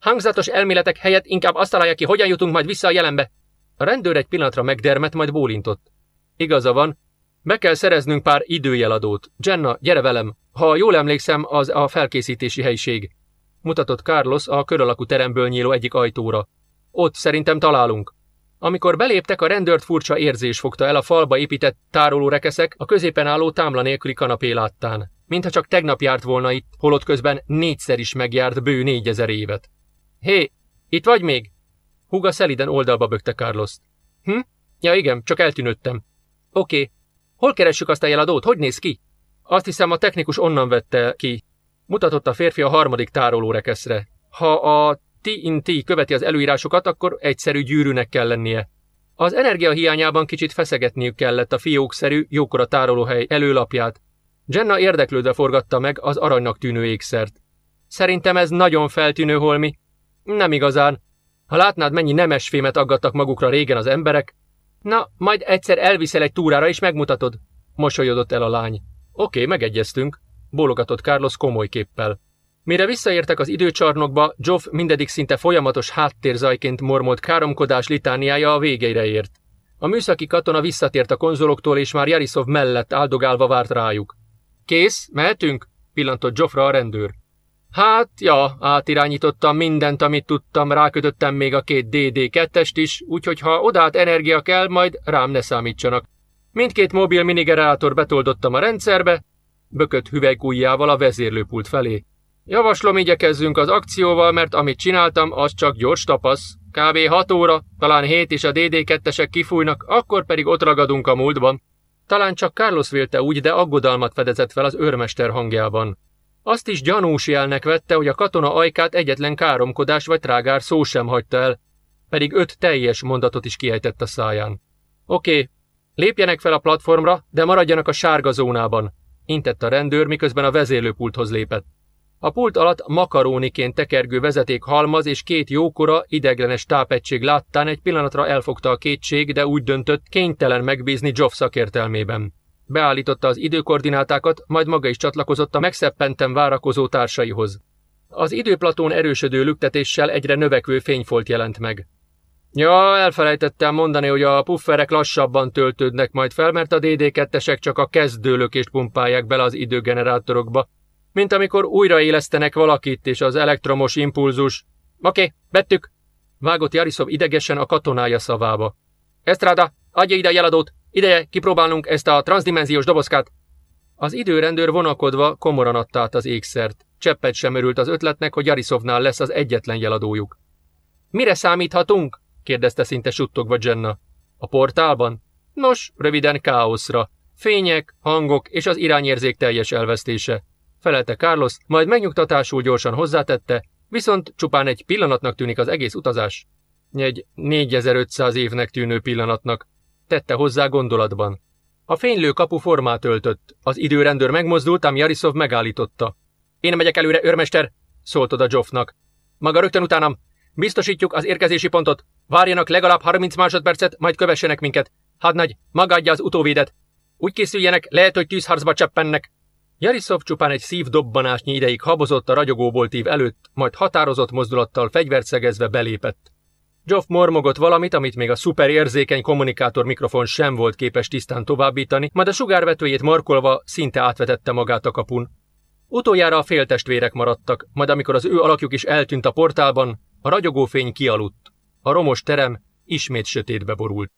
Hangzatos elméletek helyett inkább azt találja ki, hogyan jutunk majd vissza a jelenbe. A rendőr egy pillanatra megdermet, majd bólintott. Igaza van, be kell szereznünk pár időjeladót. Jenna, gyere velem. Ha jól emlékszem, az a felkészítési helyiség. Mutatott Carlos a kör teremből nyíló egyik ajtóra. Ott szerintem találunk. Amikor beléptek, a rendőrt furcsa érzés fogta el a falba épített tárolórekeszek a középen álló támla nélküli kanapé láttán. Mintha csak tegnap járt volna itt, holott közben négyszer is megjárt bő négyezer évet. Hé, itt vagy még? Huga szeliden oldalba bökte carlos Hm? Ja igen, csak eltűnöttem. Oké. Hol keressük azt a jeladót? Hogy néz ki? Azt hiszem a technikus onnan vette ki. Mutatott a férfi a harmadik tárolórekeszre. Ha a TNT követi az előírásokat, akkor egyszerű gyűrűnek kell lennie. Az energia hiányában kicsit feszegetniük kellett a fiókszerű, jókora tárolóhely előlapját. Jenna érdeklődve forgatta meg az aranynak tűnő ékszert. Szerintem ez nagyon feltűnő, Holmi. Nem igazán. Ha látnád, mennyi nemes fémet aggattak magukra régen az emberek. Na, majd egyszer elviszel egy túrára és megmutatod. Mosolyodott el a lány. Oké, megegyeztünk. Bólogatott Carlos komoly képpel. Mire visszaértek az időcsarnokba, Joff mindedik szinte folyamatos háttérzajként mormolt káromkodás litániája a végére ért. A műszaki katona visszatért a konzoloktól, és már Jarisov mellett áldogálva várt rájuk. Kész, mehetünk? pillantott Joffra a rendőr. Hát, ja, átirányítottam mindent, amit tudtam, rákötöttem még a két DD2-est is, úgyhogy ha odát energia kell, majd rám ne számítsanak. Mindkét mobil minigerátor betoldottam a rendszerbe, bökött hüvelykújjával a vezérlőpult felé. Javaslom, igyekezzünk az akcióval, mert amit csináltam, az csak gyors tapasz. Kb. 6 óra, talán 7 és a DD2-esek kifújnak, akkor pedig ott ragadunk a múltban. Talán csak Carlos vélte úgy, de aggodalmat fedezett fel az őrmester hangjában. Azt is gyanús jelnek vette, hogy a katona ajkát egyetlen káromkodás vagy trágár szó sem hagyta el, pedig öt teljes mondatot is kiejtett a száján. Oké, lépjenek fel a platformra, de maradjanak a sárga zónában, intett a rendőr, miközben a vezérlőpulthoz lépett. A pult alatt makaróniként tekergő vezeték halmaz és két jókora, ideglenes tápegység láttán egy pillanatra elfogta a kétség, de úgy döntött, kénytelen megbízni Joff szakértelmében. Beállította az időkoordinátákat, majd maga is csatlakozott a megszeppenten várakozó társaihoz. Az időplatón erősödő lüktetéssel egyre növekvő fényfolt jelent meg. Ja, elfelejtettem mondani, hogy a pufferek lassabban töltődnek majd fel, mert a DD2-esek csak a kezdőlökést pumpálják bele az időgenerátorokba, mint amikor újraélesztenek valakit, és az elektromos impulzus... Oké, okay, bettük! Vágott Jarisov idegesen a katonája szavába. Estrada, adja ide a jeladót! Ideje kipróbálnunk ezt a transdimenziós dobozkát! Az időrendőr vonakodva komoran adta át az ékszert. Cseppet sem örült az ötletnek, hogy Jarisovnál lesz az egyetlen jeladójuk. Mire számíthatunk? Kérdezte szinte suttogva Jenna. A portálban? Nos, röviden káoszra. Fények, hangok és az irányérzék teljes elvesztése felelte Carlos, majd megnyugtatásul gyorsan hozzátette, viszont csupán egy pillanatnak tűnik az egész utazás. Egy 4500 évnek tűnő pillanatnak, tette hozzá gondolatban. A fénylő kapu formát öltött. Az időrendőr megmozdult, ám Jarisov megállította. Én megyek előre, őrmester, szólt oda Joffnak. Maga rögtön utánam. Biztosítjuk az érkezési pontot. Várjanak legalább 30 másodpercet, majd kövessenek minket. Hadnagy, maga adja az utóvédet. Úgy készüljenek, lehet, hogy tűzharcba cseppennek. Jarisov csupán egy szív dobbanásnyi ideig habozott a ragyogóboltív előtt, majd határozott mozdulattal fegyvert szegezve belépett. Geoff mormogott valamit, amit még a szuperérzékeny kommunikátor mikrofon sem volt képes tisztán továbbítani, majd a sugárvetőjét markolva szinte átvetette magát a kapun. Utoljára a féltestvérek maradtak, majd amikor az ő alakjuk is eltűnt a portálban, a ragyogófény kialudt. A romos terem ismét sötétbe borult.